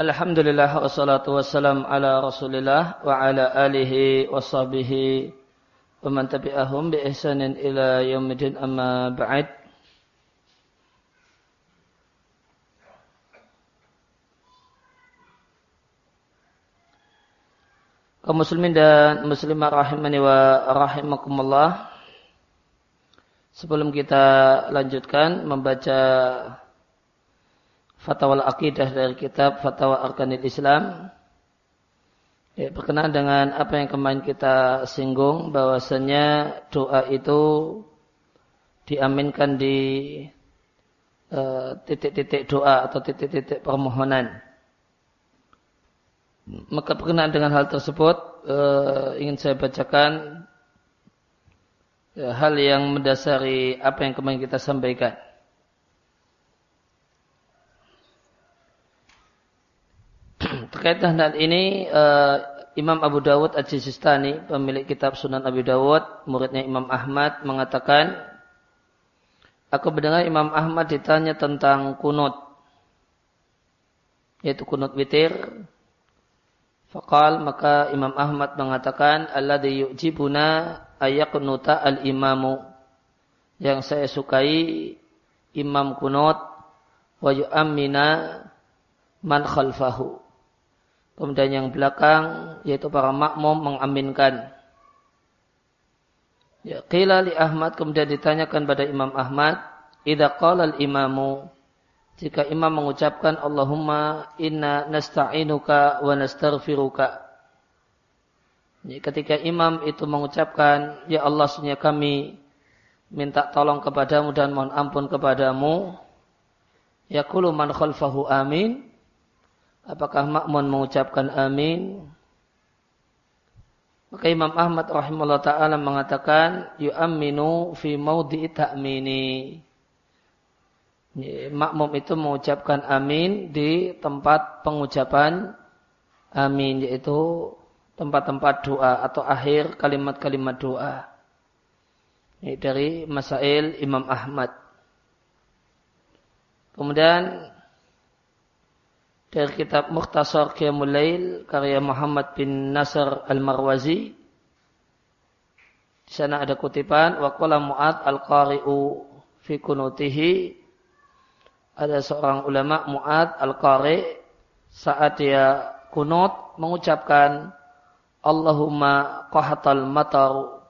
Alhamdulillah wassalatu wassalam ala rasulillah wa ala alihi wa sahbihi wa man tabi'ahum bi ihsanin ila yaumidin amma ba'd. Kaum muslimin dan muslimah rahimani wa rahimakumullah sebelum kita lanjutkan membaca fatwa akidah dari kitab Fatwa Arkanil Islam. Ya, berkenaan dengan apa yang kemarin kita singgung bahwasanya doa itu diaminkan di eh, titik-titik uh, doa atau titik-titik permohonan. Maka berkenaan dengan hal tersebut uh, ingin saya bacakan uh, hal yang mendasari apa yang kemarin kita sampaikan. Terkait dengan ini uh, Imam Abu Dawud Al-Jizistani pemilik kitab Sunan Abu Dawud muridnya Imam Ahmad mengatakan aku mendengar Imam Ahmad ditanya tentang kunut yaitu kunut witir. Fakal maka Imam Ahmad mengatakan alladhi yu'jibuna ayakunuta al-imamu yang saya sukai imam kunut wa yu'ammina man khalfahu Kemudian yang belakang yaitu para makmum mengaminkan. Ya, qila li Ahmad kemudian ditanyakan pada Imam Ahmad, "Idza qala al-imamu" Jika imam mengucapkan Allahumma inna nasta'inuka wa nastaghfiruka. Ketika imam itu mengucapkan, Ya Allah sunya kami minta tolong kepadamu dan mohon ampun kepadamu. Yaqulu man khalfahu amin. Apakah makmun mengucapkan amin? Maka Imam Ahmad rahimahullah ta'ala mengatakan yu'amminu fi maudhi'i ta'mini. Makmum itu mengucapkan amin di tempat pengucapan amin yaitu tempat-tempat doa atau akhir kalimat-kalimat doa. Ini dari Masail Imam Ahmad. Kemudian dari kitab Mukhtasar Qiyamul Lail karya Muhammad bin Nasr Al-Marwazi. Di sana ada kutipan wa qala Mu'ad al-qari'u fi kunutihi. Ada seorang ulama Mu'ad al-qari saat dia kunut mengucapkan Allahumma qahatal matar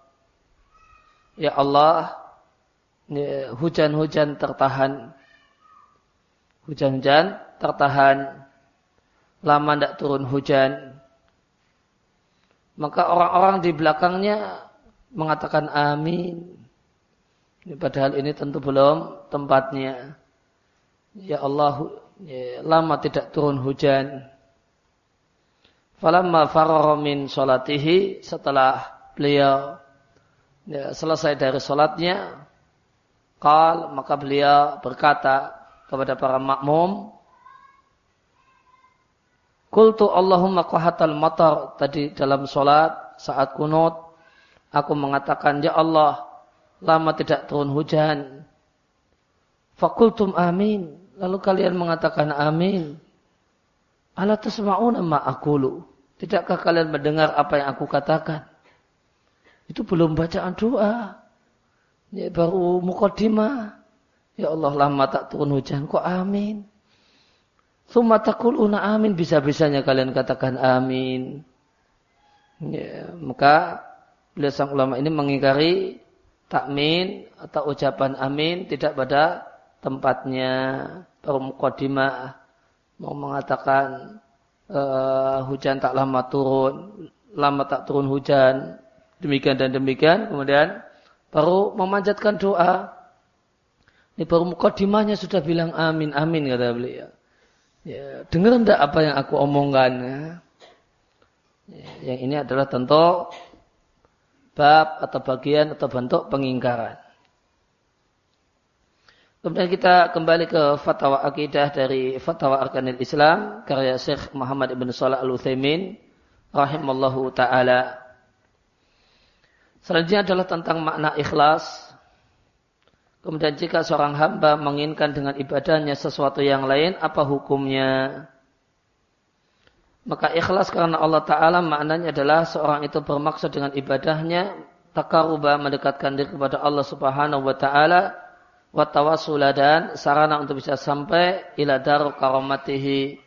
Ya Allah hujan-hujan tertahan. Hujan-hujan tertahan lama tidak turun hujan, maka orang-orang di belakangnya mengatakan amin. Padahal ini tentu belum tempatnya. Ya Allah, ya, lama tidak turun hujan. Falamma farara min setelah beliau ya, selesai dari solatnya, kal maka beliau berkata kepada para makmum, Kultu Allahumma qahatal matar tadi dalam solat saat kunut aku mengatakan ya Allah lama tidak turun hujan. Fakultum amin. Lalu kalian mengatakan amin. Ala tasma'una ma aqulu. Tidakkah kalian mendengar apa yang aku katakan? Itu belum bacaan doa. Ya, baru mukaddimah. Ya Allah lama tak turun hujan. Kok amin? Thumma taquluna amin. Bisa-bisanya kalian katakan amin. Ya, maka beliau sang ulama ini mengingkari takmin atau ucapan amin tidak pada tempatnya. Baru mukadimah mau mengatakan uh, hujan tak lama turun, lama tak turun hujan, demikian dan demikian. Kemudian baru memanjatkan doa. Ini baru mukadimahnya sudah bilang amin, amin kata beliau. Ya, dengar enggak apa yang aku omongkan? Ya. ya, yang ini adalah tentu bab atau bagian atau bentuk pengingkaran. Kemudian kita kembali ke fatwa akidah dari fatwa arkanil Islam karya Syekh Muhammad ibn Salah al Utsaimin rahimallahu taala. Selanjutnya adalah tentang makna ikhlas Kemudian jika seorang hamba menginginkan dengan ibadahnya sesuatu yang lain, apa hukumnya? Maka ikhlas karena Allah Ta'ala maknanya adalah seorang itu bermaksud dengan ibadahnya takaruba mendekatkan diri kepada Allah Subhanahu wa taala wa dan sarana untuk bisa sampai ila dar karamatihi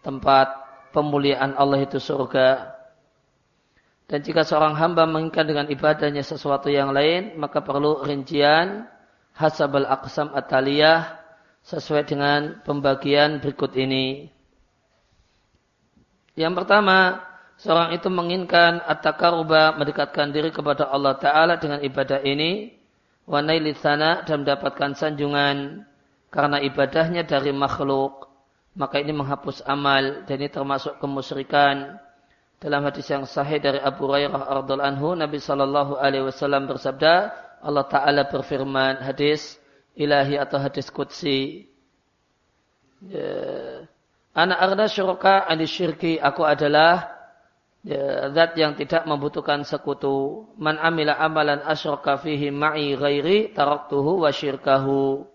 tempat pemuliaan Allah itu surga. Dan jika seorang hamba menginginkan dengan ibadahnya sesuatu yang lain, maka perlu rincian hasabal aqsam ataliyah sesuai dengan pembagian berikut ini. Yang pertama, seorang itu menginginkan at-taqarruba mendekatkan diri kepada Allah Ta'ala dengan ibadah ini, wa sana dan mendapatkan sanjungan karena ibadahnya dari makhluk maka ini menghapus amal dan ini termasuk kemusyrikan. Dalam hadis yang sahih dari Abu Hurairah radhiallahu anhu, Nabi sallallahu alaihi wasallam bersabda, Allah taala berfirman hadis ilahi atau hadis qudsi. Ya. Ana arda syuraka ani syirki, aku adalah ya, zat yang tidak membutuhkan sekutu. Man amila amalan asyraka fihi ma'i ghairi taraktuhu wa syirkahu.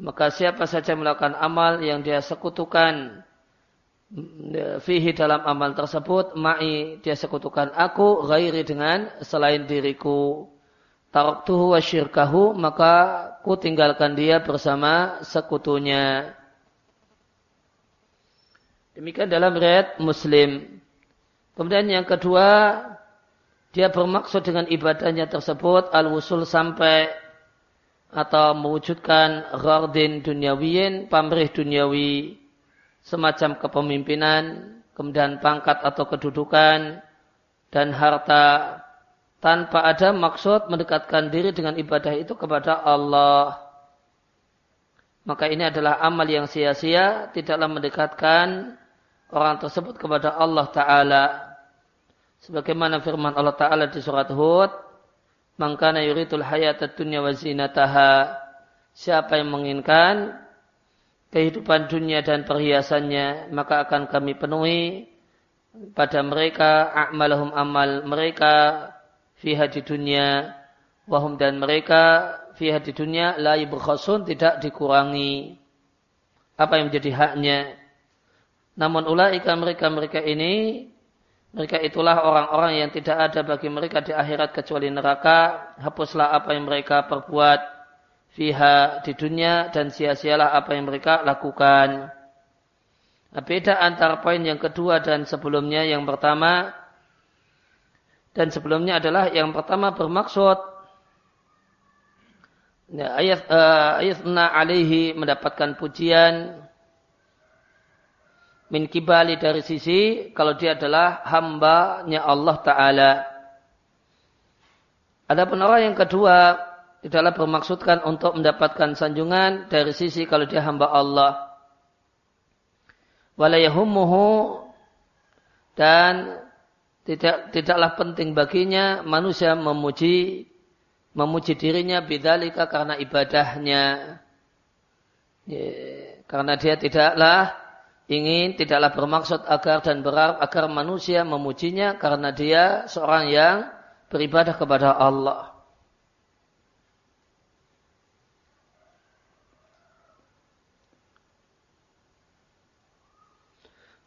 Maka siapa saja melakukan amal yang dia sekutukan fihi dalam amal tersebut ma'i dia sekutukan aku ghairi dengan selain diriku taraktuhu wa syirkahu maka ku tinggalkan dia bersama sekutunya. Demikian dalam riwayat Muslim. Kemudian yang kedua dia bermaksud dengan ibadahnya tersebut al-wusul sampai atau mewujudkan ghardin dunyawiyin, pamrih dunyawi, semacam kepemimpinan, kemudian pangkat atau kedudukan, dan harta, tanpa ada maksud mendekatkan diri dengan ibadah itu kepada Allah. Maka ini adalah amal yang sia-sia, tidaklah mendekatkan orang tersebut kepada Allah Ta'ala. Sebagaimana firman Allah Ta'ala di surat Hud, Mangkana yuritul hayat dunya wa zinataha. Siapa yang menginginkan kehidupan dunia dan perhiasannya, maka akan kami penuhi pada mereka a'malahum amal mereka fiha di dunia wahum dan mereka fiha di dunia la yubkhasun tidak dikurangi apa yang menjadi haknya namun ulaika mereka-mereka ini mereka itulah orang-orang yang tidak ada bagi mereka di akhirat kecuali neraka. Hapuslah apa yang mereka perbuat fiha di dunia dan sia-sialah apa yang mereka lakukan. Nah, beda antara poin yang kedua dan sebelumnya. Yang pertama dan sebelumnya adalah yang pertama bermaksud ya, ayat uh, ayat alaihi mendapatkan pujian min kibali dari sisi kalau dia adalah hambanya Allah Ta'ala. Ada orang yang kedua tidaklah bermaksudkan untuk mendapatkan sanjungan dari sisi kalau dia hamba Allah. Walayahumuhu dan tidak tidaklah penting baginya manusia memuji memuji dirinya bidalika karena ibadahnya. Ya, karena dia tidaklah ingin tidaklah bermaksud agar dan berharap agar manusia memujinya karena dia seorang yang beribadah kepada Allah.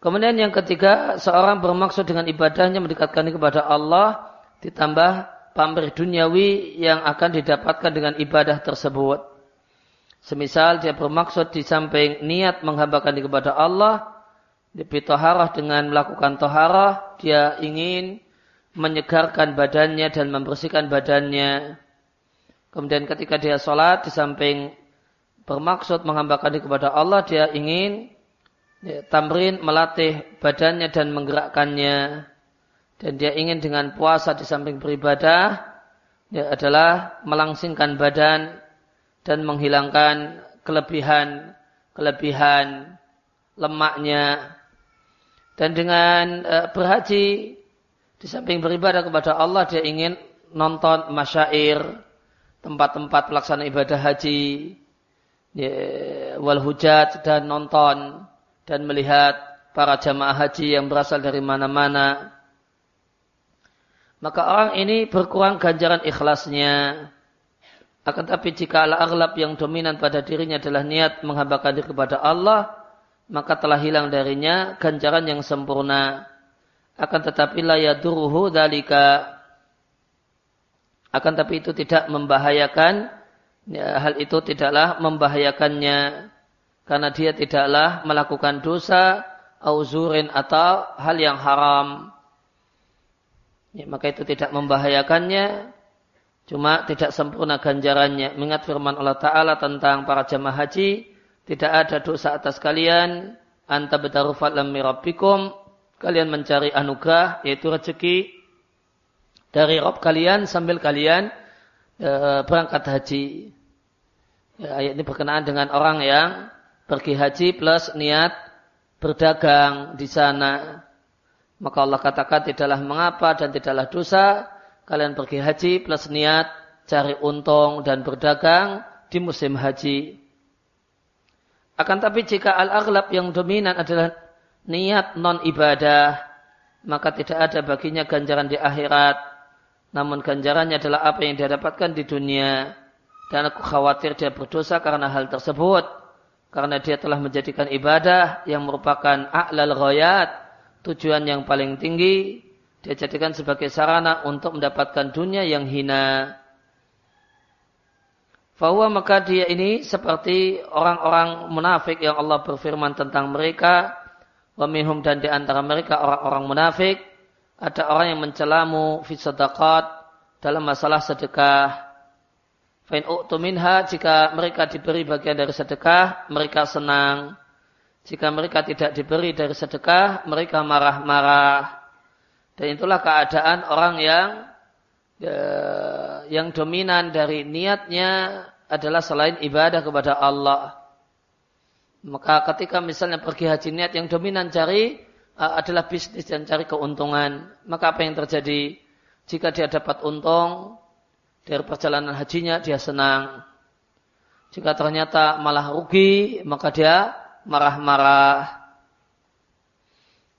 Kemudian yang ketiga, seorang bermaksud dengan ibadahnya mendekatkan kepada Allah ditambah pamrih duniawi yang akan didapatkan dengan ibadah tersebut. Semisal dia bermaksud di samping niat menghambakan kepada Allah, di toharah dengan melakukan toharah, dia ingin menyegarkan badannya dan membersihkan badannya. Kemudian ketika dia sholat, di samping bermaksud menghambakan kepada Allah, dia ingin ya, tamrin melatih badannya dan menggerakkannya. Dan dia ingin dengan puasa di samping beribadah, ya, adalah melangsingkan badan dan menghilangkan kelebihan kelebihan lemaknya dan dengan e, berhaji di samping beribadah kepada Allah dia ingin nonton masyair tempat-tempat pelaksana ibadah haji ya, wal hujat dan nonton dan melihat para jamaah haji yang berasal dari mana-mana maka orang ini berkurang ganjaran ikhlasnya. Akan tapi jika ala aghlab yang dominan pada dirinya adalah niat menghambakan diri kepada Allah, maka telah hilang darinya ganjaran yang sempurna. Akan tetapi la yaduruhu dalika akan tapi itu tidak membahayakan ya, hal itu tidaklah membahayakannya karena dia tidaklah melakukan dosa auzurin atau hal yang haram. Ya, maka itu tidak membahayakannya cuma tidak sempurna ganjarannya. Mengingat firman Allah Ta'ala tentang para jamaah haji tidak ada dosa atas kalian. Anta betaru fadlam mirabbikum kalian mencari anugerah yaitu rezeki dari Rob kalian sambil kalian e, berangkat haji. Ya, ayat ini berkenaan dengan orang yang pergi haji plus niat berdagang di sana. Maka Allah katakan tidaklah mengapa dan tidaklah dosa kalian pergi haji plus niat cari untung dan berdagang di musim haji. Akan tapi jika al-aghlab yang dominan adalah niat non ibadah, maka tidak ada baginya ganjaran di akhirat namun ganjarannya adalah apa yang dia dapatkan di dunia. Dan aku khawatir dia berdosa karena hal tersebut. Karena dia telah menjadikan ibadah yang merupakan a'lal ghayat. Tujuan yang paling tinggi. Dia jadikan sebagai sarana untuk mendapatkan dunia yang hina. Fahuwa maka dia ini seperti orang-orang munafik yang Allah berfirman tentang mereka. Wamihum dan di antara mereka orang-orang munafik ada orang yang mencelamu fi dalam masalah sedekah. Fain minha jika mereka diberi bagian dari sedekah, mereka senang. Jika mereka tidak diberi dari sedekah, mereka marah-marah. Dan itulah keadaan orang yang ya, yang dominan dari niatnya adalah selain ibadah kepada Allah. Maka ketika misalnya pergi haji niat yang dominan cari Uh, adalah bisnis dan cari keuntungan, maka apa yang terjadi? Jika dia dapat untung dari perjalanan hajinya, dia senang. Jika ternyata malah rugi, maka dia marah-marah.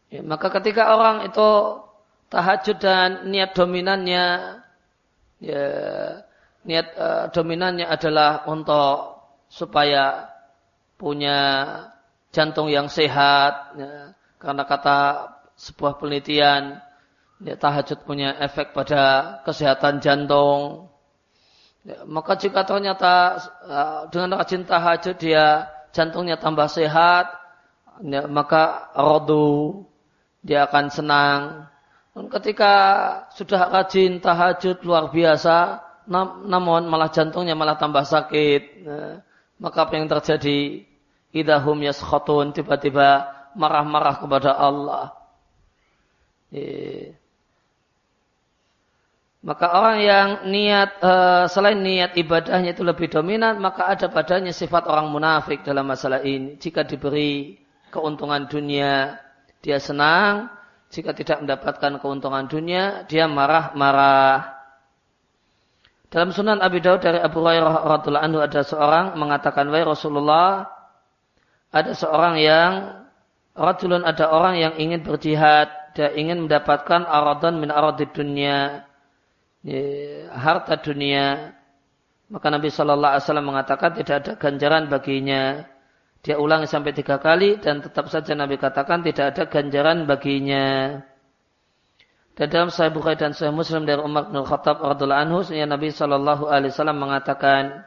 Ya, maka ketika orang itu tahajud dan niat dominannya, ya, niat uh, dominannya adalah untuk supaya punya jantung yang sehat, ya, karena kata sebuah penelitian, ya, tahajud punya efek pada kesehatan jantung. Maka jika ternyata uh, dengan rajin tahajud dia jantungnya tambah sehat, ya, maka rodu dia akan senang. Dan ketika sudah rajin tahajud luar biasa, nam namun malah jantungnya malah tambah sakit. Ya, maka apa yang terjadi? Idahum yaskhotun tiba-tiba marah-marah kepada Allah. Maka orang yang niat uh, selain niat ibadahnya itu lebih dominan, maka ada padanya sifat orang munafik dalam masalah ini. Jika diberi keuntungan dunia, dia senang. Jika tidak mendapatkan keuntungan dunia, dia marah-marah. Dalam Sunan Abi Daud dari Abu Hurairah radhiallahu anhu ada seorang mengatakan, "Wahai Rasulullah, ada seorang yang Rajulun ada orang yang ingin berjihad, dia ingin mendapatkan aradan min aradid dunia, harta dunia. Maka Nabi Shallallahu Alaihi Wasallam mengatakan tidak ada ganjaran baginya. Dia ulangi sampai tiga kali dan tetap saja Nabi katakan tidak ada ganjaran baginya. Dan dalam Sahih Bukhari dan Sahih Muslim dari Umar bin Khattab radhiallahu anhu, Nabi Shallallahu Alaihi Wasallam mengatakan,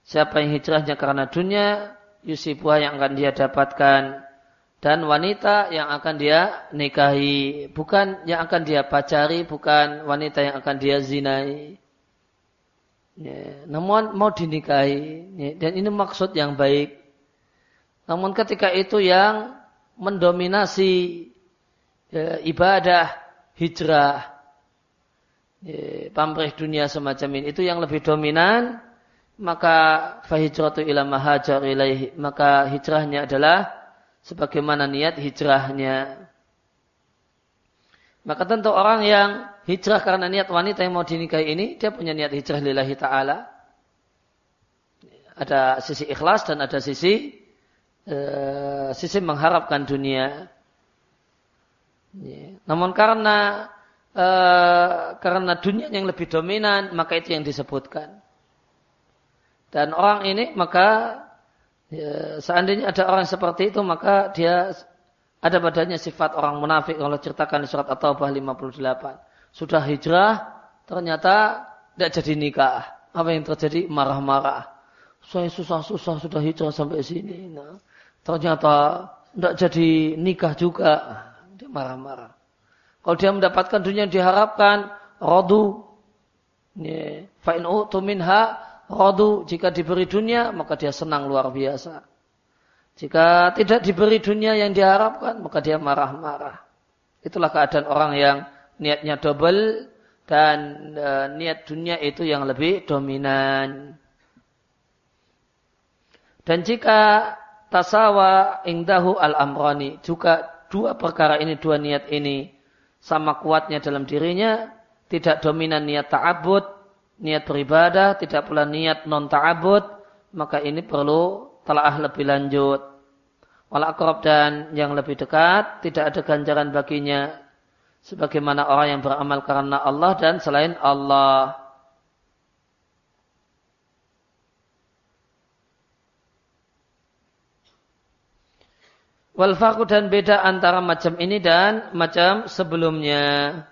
siapa yang hijrahnya karena dunia, yusibuah yang akan dia dapatkan dan wanita yang akan dia nikahi, bukan yang akan dia pacari, bukan wanita yang akan dia zinai. Ya, namun mau dinikahi, ya, dan ini maksud yang baik. Namun ketika itu yang mendominasi ya, ibadah hijrah, ya, pamrih dunia semacam ini, itu yang lebih dominan, maka fahijratu ila mahajar ilaihi, maka hijrahnya adalah sebagaimana niat hijrahnya. Maka tentu orang yang hijrah karena niat wanita yang mau dinikahi ini, dia punya niat hijrah lillahi ta'ala. Ada sisi ikhlas dan ada sisi uh, sisi mengharapkan dunia. Namun karena uh, karena dunia yang lebih dominan, maka itu yang disebutkan. Dan orang ini maka Ya, seandainya ada orang seperti itu maka dia ada badannya sifat orang munafik kalau ceritakan di surat At-Taubah 58. Sudah hijrah, ternyata tidak jadi nikah. Apa yang terjadi? Marah-marah. Saya susah-susah sudah hijrah sampai sini. Nah, ternyata tidak jadi nikah juga. Dia marah-marah. Kalau dia mendapatkan dunia yang diharapkan, rodu. Fa'in u'tu minha rodu. Jika diberi dunia, maka dia senang luar biasa. Jika tidak diberi dunia yang diharapkan, maka dia marah-marah. Itulah keadaan orang yang niatnya double dan e, niat dunia itu yang lebih dominan. Dan jika tasawa ingdahu al-amrani, juga dua perkara ini, dua niat ini sama kuatnya dalam dirinya, tidak dominan niat ta'abud, niat beribadah, tidak pula niat non ta'abud, maka ini perlu telah lebih lanjut. Wal akrab dan yang lebih dekat tidak ada ganjaran baginya sebagaimana orang yang beramal karena Allah dan selain Allah. Wal dan beda antara macam ini dan macam sebelumnya.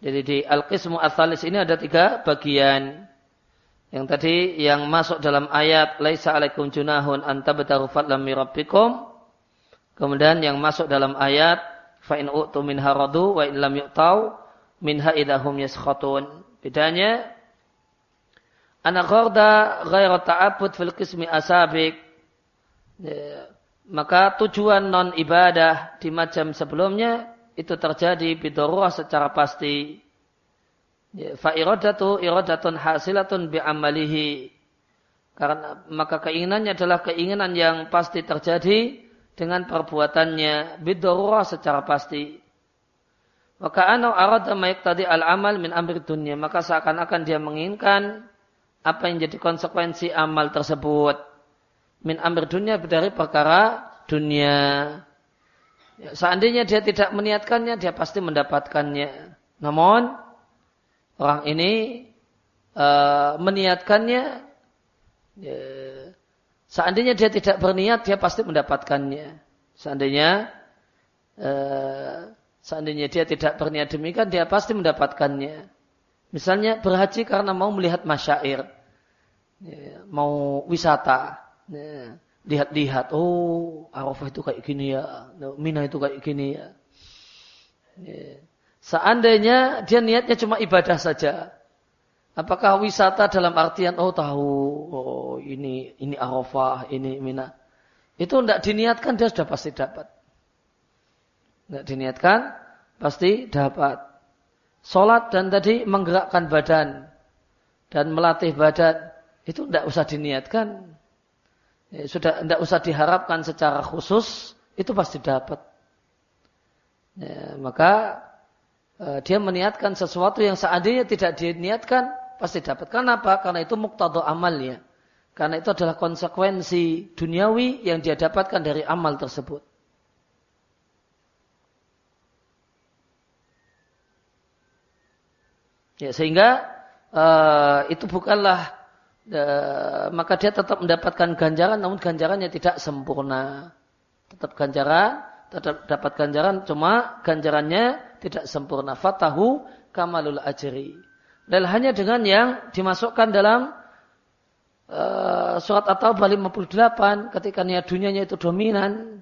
Jadi di Al-Qismu Al-Thalis ini ada tiga bagian. Yang tadi yang masuk dalam ayat laisa alaikum junahun antabtaru fadlam min rabbikum. Kemudian yang masuk dalam ayat fa in u'tu min haradu wa in lam yu'tau minha idahum yaskhatun. Bedanya ana gharda ghairu fil qismi asabik. Ya, maka tujuan non ibadah di macam sebelumnya itu terjadi bidorah secara pasti Ya, fa iradatu iradatun hasilatun bi amalihi. Karena maka keinginannya adalah keinginan yang pasti terjadi dengan perbuatannya bidorah secara pasti. Maka anu arada tadi al-amal min amri dunia. Maka seakan-akan dia menginginkan apa yang jadi konsekuensi amal tersebut. Min amri dunia dari perkara dunia. Ya, seandainya dia tidak meniatkannya, dia pasti mendapatkannya. Namun, orang ini uh, meniatkannya, ya, seandainya dia tidak berniat, dia pasti mendapatkannya. Seandainya uh, seandainya dia tidak berniat demikian, dia pasti mendapatkannya. Misalnya berhaji karena mau melihat masyair, ya, mau wisata, ya, lihat-lihat, oh Arafah itu kayak gini ya, Mina itu kayak gini ya. ya. Seandainya dia niatnya cuma ibadah saja. Apakah wisata dalam artian oh tahu oh ini ini Arafah, ini Mina. Itu tidak diniatkan dia sudah pasti dapat. Tidak diniatkan pasti dapat. Sholat dan tadi menggerakkan badan dan melatih badan itu tidak usah diniatkan. Ya, sudah tidak usah diharapkan secara khusus itu pasti dapat. Ya, maka Eh, dia meniatkan sesuatu yang seandainya tidak diniatkan pasti dapat. Kenapa? Karena itu muktadha amalnya. Karena itu adalah konsekuensi duniawi yang dia dapatkan dari amal tersebut. Ya, sehingga uh, itu bukanlah uh, maka dia tetap mendapatkan ganjaran namun ganjarannya tidak sempurna. Tetap ganjaran, tetap dapat ganjaran cuma ganjarannya tidak sempurna. Fatahu kamalul ajri. Dan hanya dengan yang dimasukkan dalam uh, surat At-Taubah 58 ketika niat dunianya itu dominan.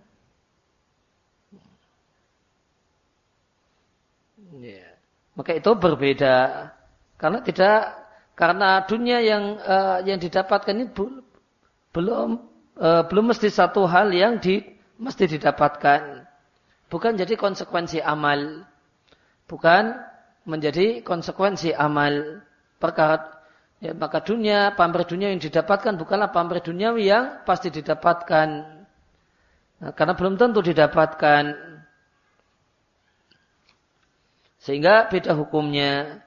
Yeah. Maka itu berbeda. Karena tidak karena dunia yang uh, yang didapatkan ini belum uh, belum mesti satu hal yang di, mesti didapatkan. Bukan jadi konsekuensi amal. Bukan menjadi konsekuensi amal. Perkara ya, maka dunia pamrih dunia yang didapatkan bukanlah pamrih duniawi yang pasti didapatkan. Nah, karena belum tentu didapatkan. Sehingga beda hukumnya.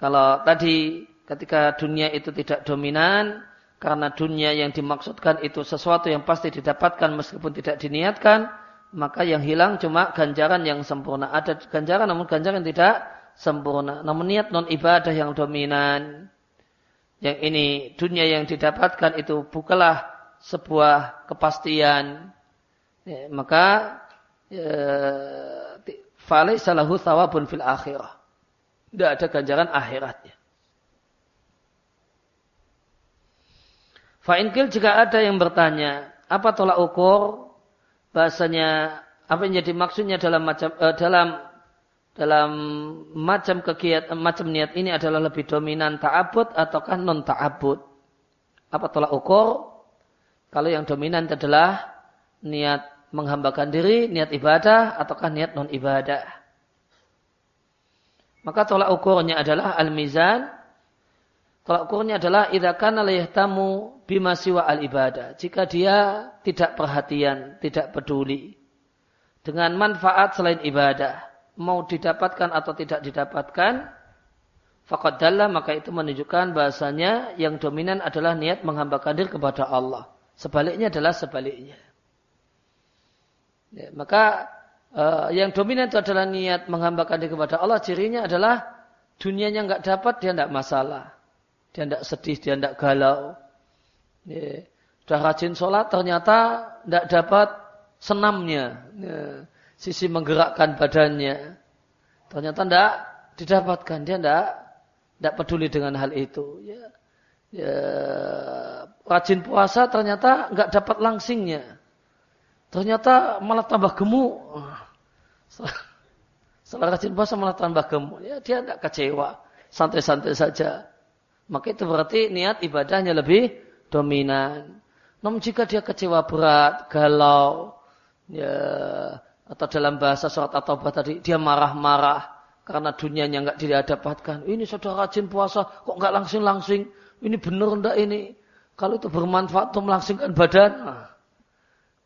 Kalau tadi ketika dunia itu tidak dominan karena dunia yang dimaksudkan itu sesuatu yang pasti didapatkan meskipun tidak diniatkan maka yang hilang cuma ganjaran yang sempurna. Ada ganjaran namun ganjaran tidak sempurna. Namun niat non ibadah yang dominan. yang ini dunia yang didapatkan itu bukanlah sebuah kepastian, ya, maka ya, salahu thawabun fil akhirah. Tidak ada ganjaran akhiratnya. Fa'inkil jika ada yang bertanya, apa tolak ukur bahasanya apa yang jadi maksudnya dalam macam uh, dalam dalam macam kegiatan macam niat ini adalah lebih dominan ta'abud ataukah non ta'abud? Apa tolak ukur? Kalau yang dominan adalah niat menghambakan diri, niat ibadah ataukah niat non ibadah? Maka tolak ukurnya adalah al-mizan. Tolak ukurnya adalah idza kana la bima siwa al-ibadah. Jika dia tidak perhatian, tidak peduli dengan manfaat selain ibadah mau didapatkan atau tidak didapatkan, fakat dalam maka itu menunjukkan bahasanya yang dominan adalah niat menghambakan diri kepada Allah. Sebaliknya adalah sebaliknya. Ya, maka uh, yang dominan itu adalah niat menghambakan diri kepada Allah. Cirinya adalah dunianya nggak dapat dia tidak masalah. Dia tidak sedih, dia tidak galau. Ya, sudah rajin sholat ternyata tidak dapat senamnya. Ya, sisi menggerakkan badannya. Ternyata tidak didapatkan. Dia tidak tidak peduli dengan hal itu. Ya, ya, rajin puasa ternyata nggak dapat langsingnya. Ternyata malah tambah gemuk. Setelah rajin puasa malah tambah gemuk. Ya, dia tidak kecewa. Santai-santai saja. Maka itu berarti niat ibadahnya lebih dominan. Namun jika dia kecewa berat, galau, ya atau dalam bahasa surat at-taubah tadi dia marah-marah karena dunianya nggak didapatkan. Ini sudah rajin puasa kok nggak langsing-langsing. Ini benar ndak ini? Kalau itu bermanfaat untuk melangsingkan badan.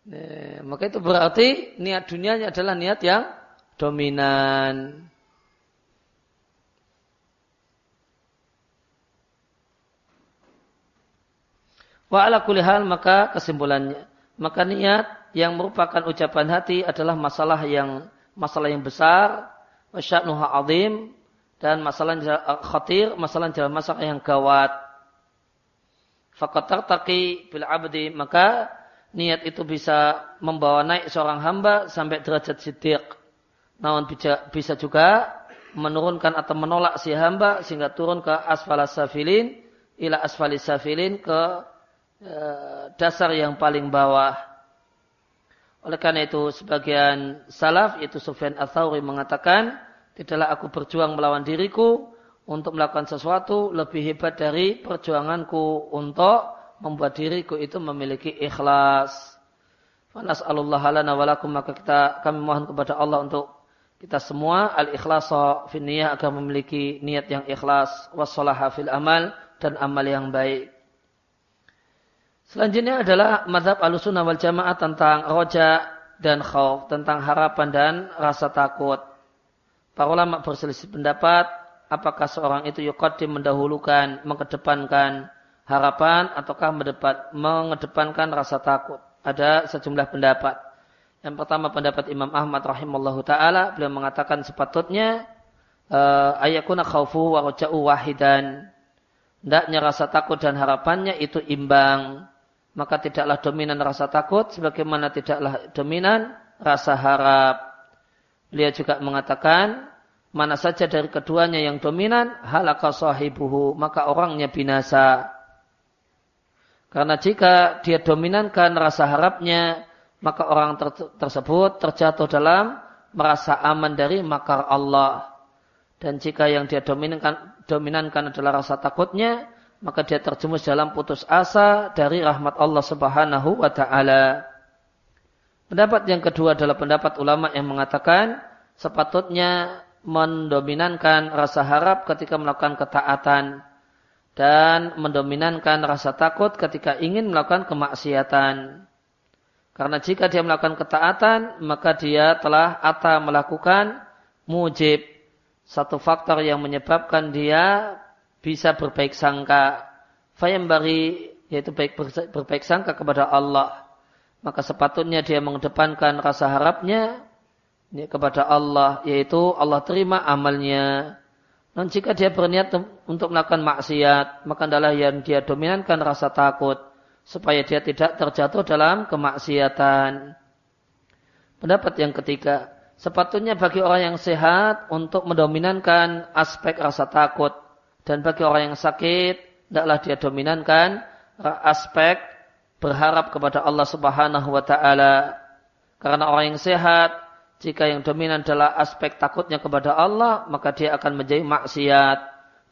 Nah, maka itu berarti niat dunianya adalah niat yang dominan. Wa ala kulihal maka kesimpulannya. Maka niat yang merupakan ucapan hati adalah masalah yang masalah yang besar, wasya'nuha azim dan masalah khatir, masalah yang masalah yang gawat. Faqat tartaqi bil abdi maka niat itu bisa membawa naik seorang hamba sampai derajat siddiq. Namun bisa, juga menurunkan atau menolak si hamba sehingga turun ke asfalas safilin ila asfalis safilin ke dasar yang paling bawah. Oleh karena itu sebagian salaf yaitu Sufyan Ats-Tsauri mengatakan, "Tidaklah aku berjuang melawan diriku untuk melakukan sesuatu lebih hebat dari perjuanganku untuk membuat diriku itu memiliki ikhlas." Fanas'alullah lana walakum maka kita kami mohon kepada Allah untuk kita semua al-ikhlasa fi agar memiliki niat yang ikhlas wassalaha fil amal dan amal yang baik. Selanjutnya adalah madhab alusunah wal jamaah tentang roja dan khauf, tentang harapan dan rasa takut. Para ulama berselisih pendapat, apakah seorang itu yuqaddim mendahulukan, mengedepankan harapan, ataukah mengedepankan rasa takut. Ada sejumlah pendapat. Yang pertama pendapat Imam Ahmad rahimallahu taala, beliau mengatakan sepatutnya uh, ayakuna khaufu wa roja'u wahidan. Hendaknya rasa takut dan harapannya itu imbang maka tidaklah dominan rasa takut sebagaimana tidaklah dominan rasa harap. Beliau juga mengatakan mana saja dari keduanya yang dominan halaka sahibuhu maka orangnya binasa. Karena jika dia dominankan rasa harapnya maka orang ter tersebut terjatuh dalam merasa aman dari makar Allah. Dan jika yang dia dominankan, dominankan adalah rasa takutnya, maka dia terjemus dalam putus asa dari rahmat Allah Subhanahu wa taala. Pendapat yang kedua adalah pendapat ulama yang mengatakan sepatutnya mendominankan rasa harap ketika melakukan ketaatan dan mendominankan rasa takut ketika ingin melakukan kemaksiatan. Karena jika dia melakukan ketaatan, maka dia telah ata melakukan mujib. Satu faktor yang menyebabkan dia bisa berbaik sangka. bagi yaitu baik berbaik sangka kepada Allah. Maka sepatutnya dia mengedepankan rasa harapnya ya, kepada Allah yaitu Allah terima amalnya. Dan jika dia berniat untuk melakukan maksiat, maka adalah yang dia dominankan rasa takut supaya dia tidak terjatuh dalam kemaksiatan. Pendapat yang ketiga, sepatutnya bagi orang yang sehat untuk mendominankan aspek rasa takut dan bagi orang yang sakit tidaklah dia dominankan aspek berharap kepada Allah Subhanahu wa taala. Karena orang yang sehat jika yang dominan adalah aspek takutnya kepada Allah, maka dia akan menjadi maksiat.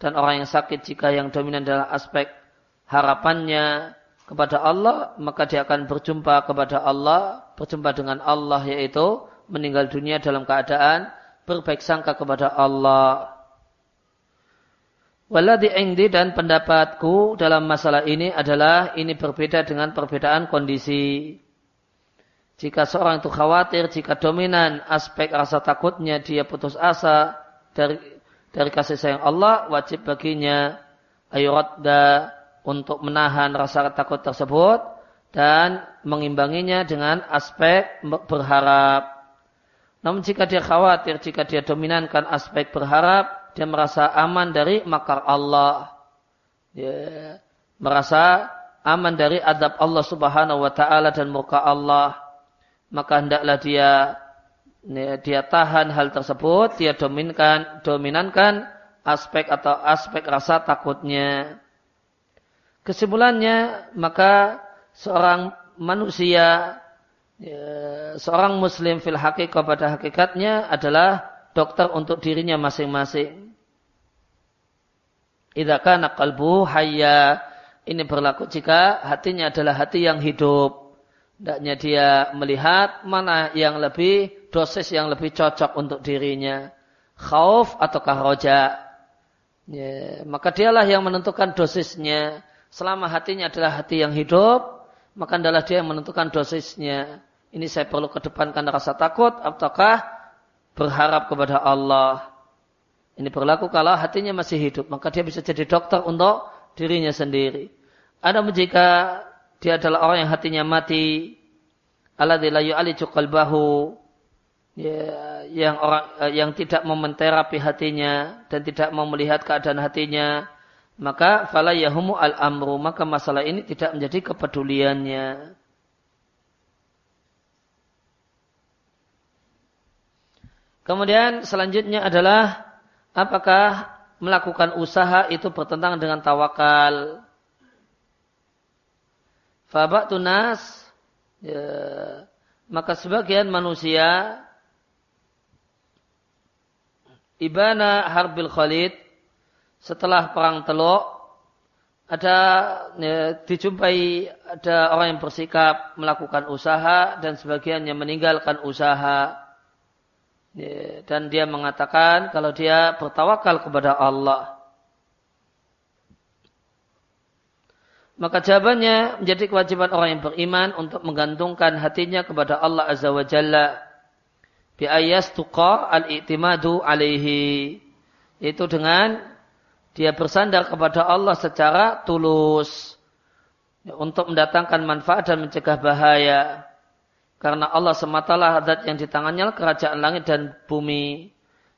Dan orang yang sakit jika yang dominan adalah aspek harapannya kepada Allah, maka dia akan berjumpa kepada Allah, berjumpa dengan Allah yaitu meninggal dunia dalam keadaan berbaik sangka kepada Allah. Waladi indi dan pendapatku dalam masalah ini adalah ini berbeda dengan perbedaan kondisi. Jika seorang itu khawatir, jika dominan aspek rasa takutnya dia putus asa dari dari kasih sayang Allah, wajib baginya ayuradda untuk menahan rasa takut tersebut dan mengimbanginya dengan aspek berharap. Namun jika dia khawatir, jika dia dominankan aspek berharap, dia merasa aman dari makar Allah. Dia merasa aman dari adab Allah subhanahu wa ta'ala dan muka Allah. Maka hendaklah dia dia tahan hal tersebut, dia dominkan, dominankan aspek atau aspek rasa takutnya. Kesimpulannya, maka seorang manusia, ya, seorang muslim fil hakikat pada hakikatnya adalah dokter untuk dirinya masing-masing. Idza kana qalbu hayya ini berlaku jika hatinya adalah hati yang hidup. Hendaknya dia melihat mana yang lebih dosis yang lebih cocok untuk dirinya. Khauf atau roja. Ya, maka dialah yang menentukan dosisnya selama hatinya adalah hati yang hidup, maka adalah dia yang menentukan dosisnya. Ini saya perlu kedepankan rasa takut, ataukah berharap kepada Allah. Ini berlaku kalau hatinya masih hidup, maka dia bisa jadi dokter untuk dirinya sendiri. Ada jika dia adalah orang yang hatinya mati, alladzi ali cukal bahu, ya, yang orang yang tidak mementerapi hatinya dan tidak mau melihat keadaan hatinya, maka fala yahumu al amru maka masalah ini tidak menjadi kepeduliannya Kemudian selanjutnya adalah apakah melakukan usaha itu bertentangan dengan tawakal. Fabak tunas, ya, maka sebagian manusia ibana harbil khalid setelah perang Teluk ada ya, dijumpai ada orang yang bersikap melakukan usaha dan sebagiannya meninggalkan usaha dan dia mengatakan kalau dia bertawakal kepada Allah. Maka jawabannya menjadi kewajiban orang yang beriman untuk menggantungkan hatinya kepada Allah Azza wa Jalla. Bi ayastuqa al-i'timadu alaihi. Itu dengan dia bersandar kepada Allah secara tulus. Untuk mendatangkan manfaat dan mencegah bahaya. Karena Allah sematalah zat yang di tangannya kerajaan langit dan bumi.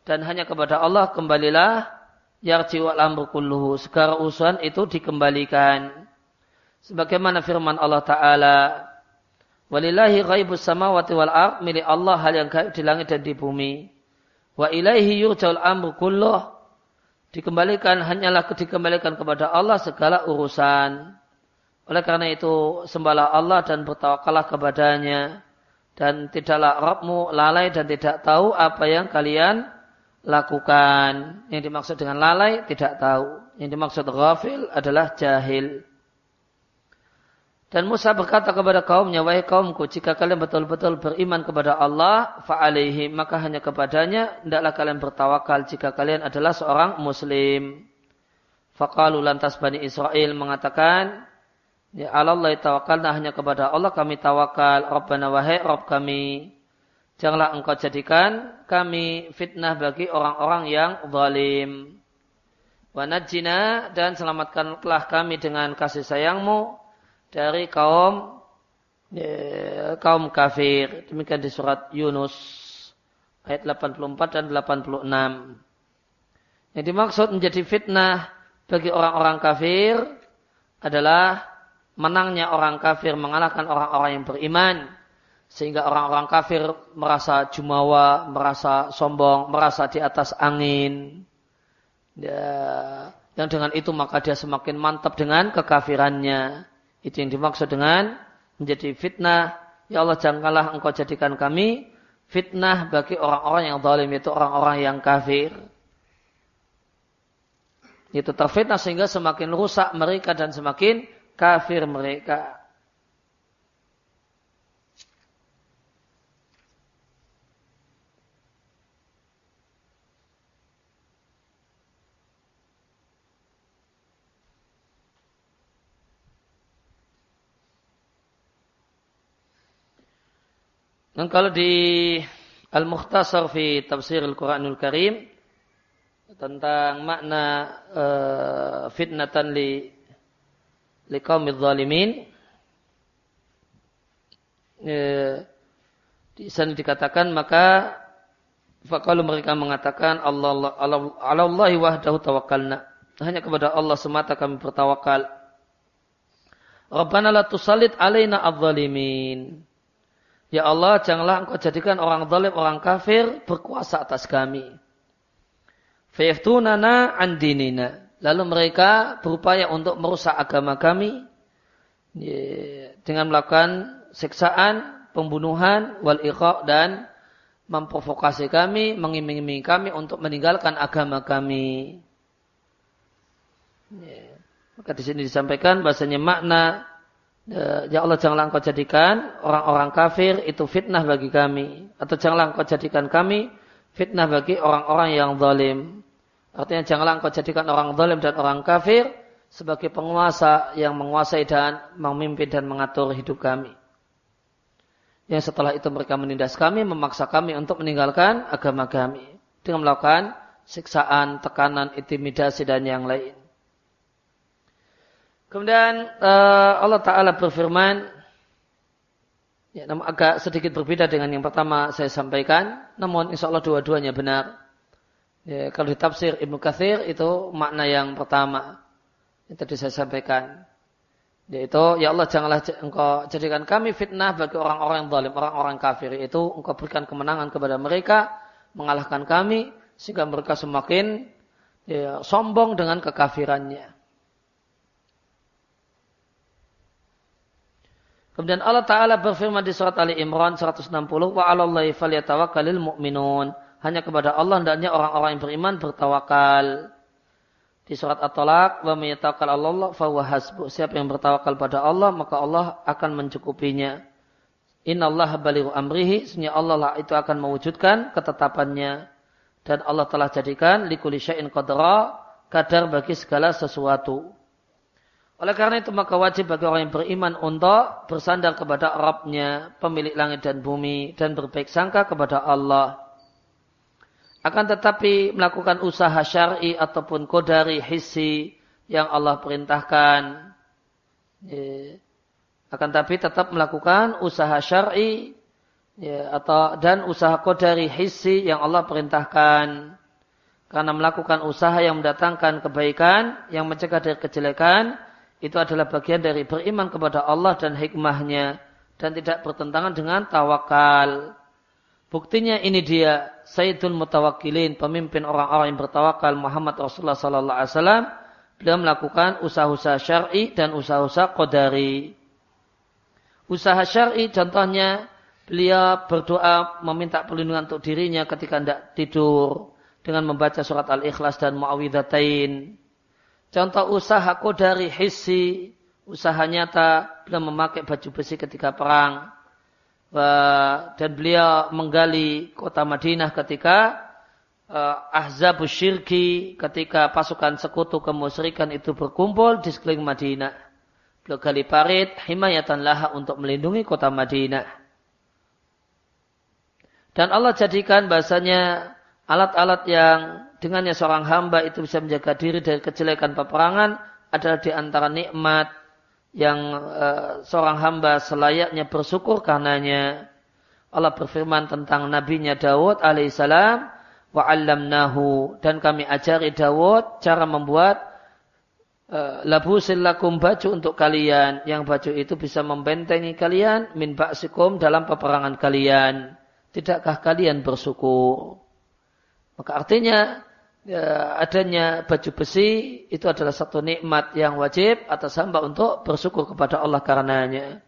Dan hanya kepada Allah kembalilah yarji wal amru kulluhu. Segala urusan itu dikembalikan. Sebagaimana firman Allah Ta'ala. Walillahi ghaibus samawati wal ard milik Allah hal yang gaib di langit dan di bumi. Wa ilaihi yurja'ul amru kulluh dikembalikan hanyalah dikembalikan kepada Allah segala urusan. Oleh karena itu sembahlah Allah dan bertawakallah kepadanya dan tidaklah Rabbmu lalai dan tidak tahu apa yang kalian lakukan. Yang dimaksud dengan lalai tidak tahu. Yang dimaksud ghafil adalah jahil. Dan Musa berkata kepada kaumnya, wahai kaumku, jika kalian betul-betul beriman kepada Allah, fa'alaihi, maka hanya kepadanya, hendaklah kalian bertawakal jika kalian adalah seorang muslim. Faqalu lantas Bani Israel mengatakan, Ya Allah tawakal, nah hanya kepada Allah kami tawakal, Rabbana wahai Rabb kami. Janganlah engkau jadikan kami fitnah bagi orang-orang yang zalim. Wanajina dan selamatkanlah kami dengan kasih sayangmu dari kaum ya, kaum kafir. Demikian di surat Yunus ayat 84 dan 86. Yang dimaksud menjadi fitnah bagi orang-orang kafir adalah menangnya orang kafir mengalahkan orang-orang yang beriman. Sehingga orang-orang kafir merasa jumawa, merasa sombong, merasa di atas angin. Ya, yang dengan itu maka dia semakin mantap dengan kekafirannya. Itu yang dimaksud dengan menjadi fitnah. Ya Allah janganlah engkau jadikan kami fitnah bagi orang-orang yang zalim itu orang-orang yang kafir. Itu terfitnah sehingga semakin rusak mereka dan semakin kafir mereka. Dan kalau di Al-Mukhtasar fi Tafsir Al-Quranul Karim tentang makna uh, fitnatan li li kaumil zalimin uh, di sana dikatakan maka kalau mereka mengatakan Allah Allah Allah wahdahu tawakkalna hanya kepada Allah semata kami bertawakal Rabbana la tusallit alaina adh-dhalimin Ya Allah, janganlah engkau jadikan orang zalim, orang kafir berkuasa atas kami. Fayaftunana andinina. Lalu mereka berupaya untuk merusak agama kami dengan melakukan siksaan, pembunuhan, wal dan memprovokasi kami, mengiming-imingi kami untuk meninggalkan agama kami. Maka di sini disampaikan bahasanya makna Ya, ya Allah janganlah engkau jadikan orang-orang kafir itu fitnah bagi kami. Atau janganlah engkau jadikan kami fitnah bagi orang-orang yang zalim. Artinya janganlah engkau jadikan orang zalim dan orang kafir sebagai penguasa yang menguasai dan memimpin dan mengatur hidup kami. Yang setelah itu mereka menindas kami, memaksa kami untuk meninggalkan agama kami. Dengan melakukan siksaan, tekanan, intimidasi dan yang lain. Kemudian uh, Allah Ta'ala berfirman, ya, namun agak sedikit berbeda dengan yang pertama saya sampaikan, namun insya Allah dua-duanya benar. Ya, kalau di tafsir Ibnu Kathir itu makna yang pertama yang tadi saya sampaikan. Yaitu, ya Allah janganlah engkau jadikan kami fitnah bagi orang-orang yang zalim, orang-orang kafir. Itu engkau berikan kemenangan kepada mereka, mengalahkan kami, sehingga mereka semakin ya, sombong dengan kekafirannya. Kemudian Allah Ta'ala berfirman di surat Ali Imran 160, Wa alallahi mu'minun. Hanya kepada Allah hendaknya orang-orang yang beriman bertawakal. Di surat At-Talaq, Wa meyatawakal Allah fahuwa. Siapa yang bertawakal pada Allah, maka Allah akan mencukupinya. Inna Allah baliru amrihi, Sebenarnya Allah lah itu akan mewujudkan ketetapannya. Dan Allah telah jadikan likuli syai'in qadra, kadar bagi segala sesuatu. Oleh karena itu maka wajib bagi orang yang beriman untuk bersandar kepada Rabbnya, pemilik langit dan bumi, dan berbaik sangka kepada Allah. Akan tetapi melakukan usaha syar'i ataupun kodari hissi yang Allah perintahkan. Ya. Akan tapi tetap melakukan usaha syar'i ya, atau dan usaha kodari hissi yang Allah perintahkan. Karena melakukan usaha yang mendatangkan kebaikan, yang mencegah dari kejelekan, itu adalah bagian dari beriman kepada Allah dan hikmahnya dan tidak bertentangan dengan tawakal. Buktinya ini dia Sayyidul Mutawakilin, pemimpin orang-orang yang bertawakal Muhammad Rasulullah sallallahu alaihi wasallam. Beliau melakukan usaha-usaha syar'i dan usaha-usaha qadari. Usaha syar'i contohnya beliau berdoa meminta perlindungan untuk dirinya ketika tidak tidur dengan membaca surat Al-Ikhlas dan Muawwidzatain Contoh usaha kodari hissi, usaha nyata, beliau memakai baju besi ketika perang. Dan beliau menggali kota Madinah ketika uh, Ahzabus Syirki, ketika pasukan sekutu kemusyrikan itu berkumpul di sekeliling Madinah. Beliau gali parit, himayatan laha untuk melindungi kota Madinah. Dan Allah jadikan bahasanya alat-alat yang dengannya seorang hamba itu bisa menjaga diri dari kejelekan peperangan adalah di antara nikmat yang uh, seorang hamba selayaknya bersyukur karenanya. Allah berfirman tentang nabinya Daud alaihissalam, wa 'allamnahu. Dan kami ajari Dawud cara membuat uh, labusil lakum baju untuk kalian. Yang baju itu bisa membentengi kalian min ba'sikum dalam peperangan kalian. Tidakkah kalian bersyukur? Maka artinya ya, adanya baju besi itu adalah satu nikmat yang wajib atas hamba untuk bersyukur kepada Allah karenanya.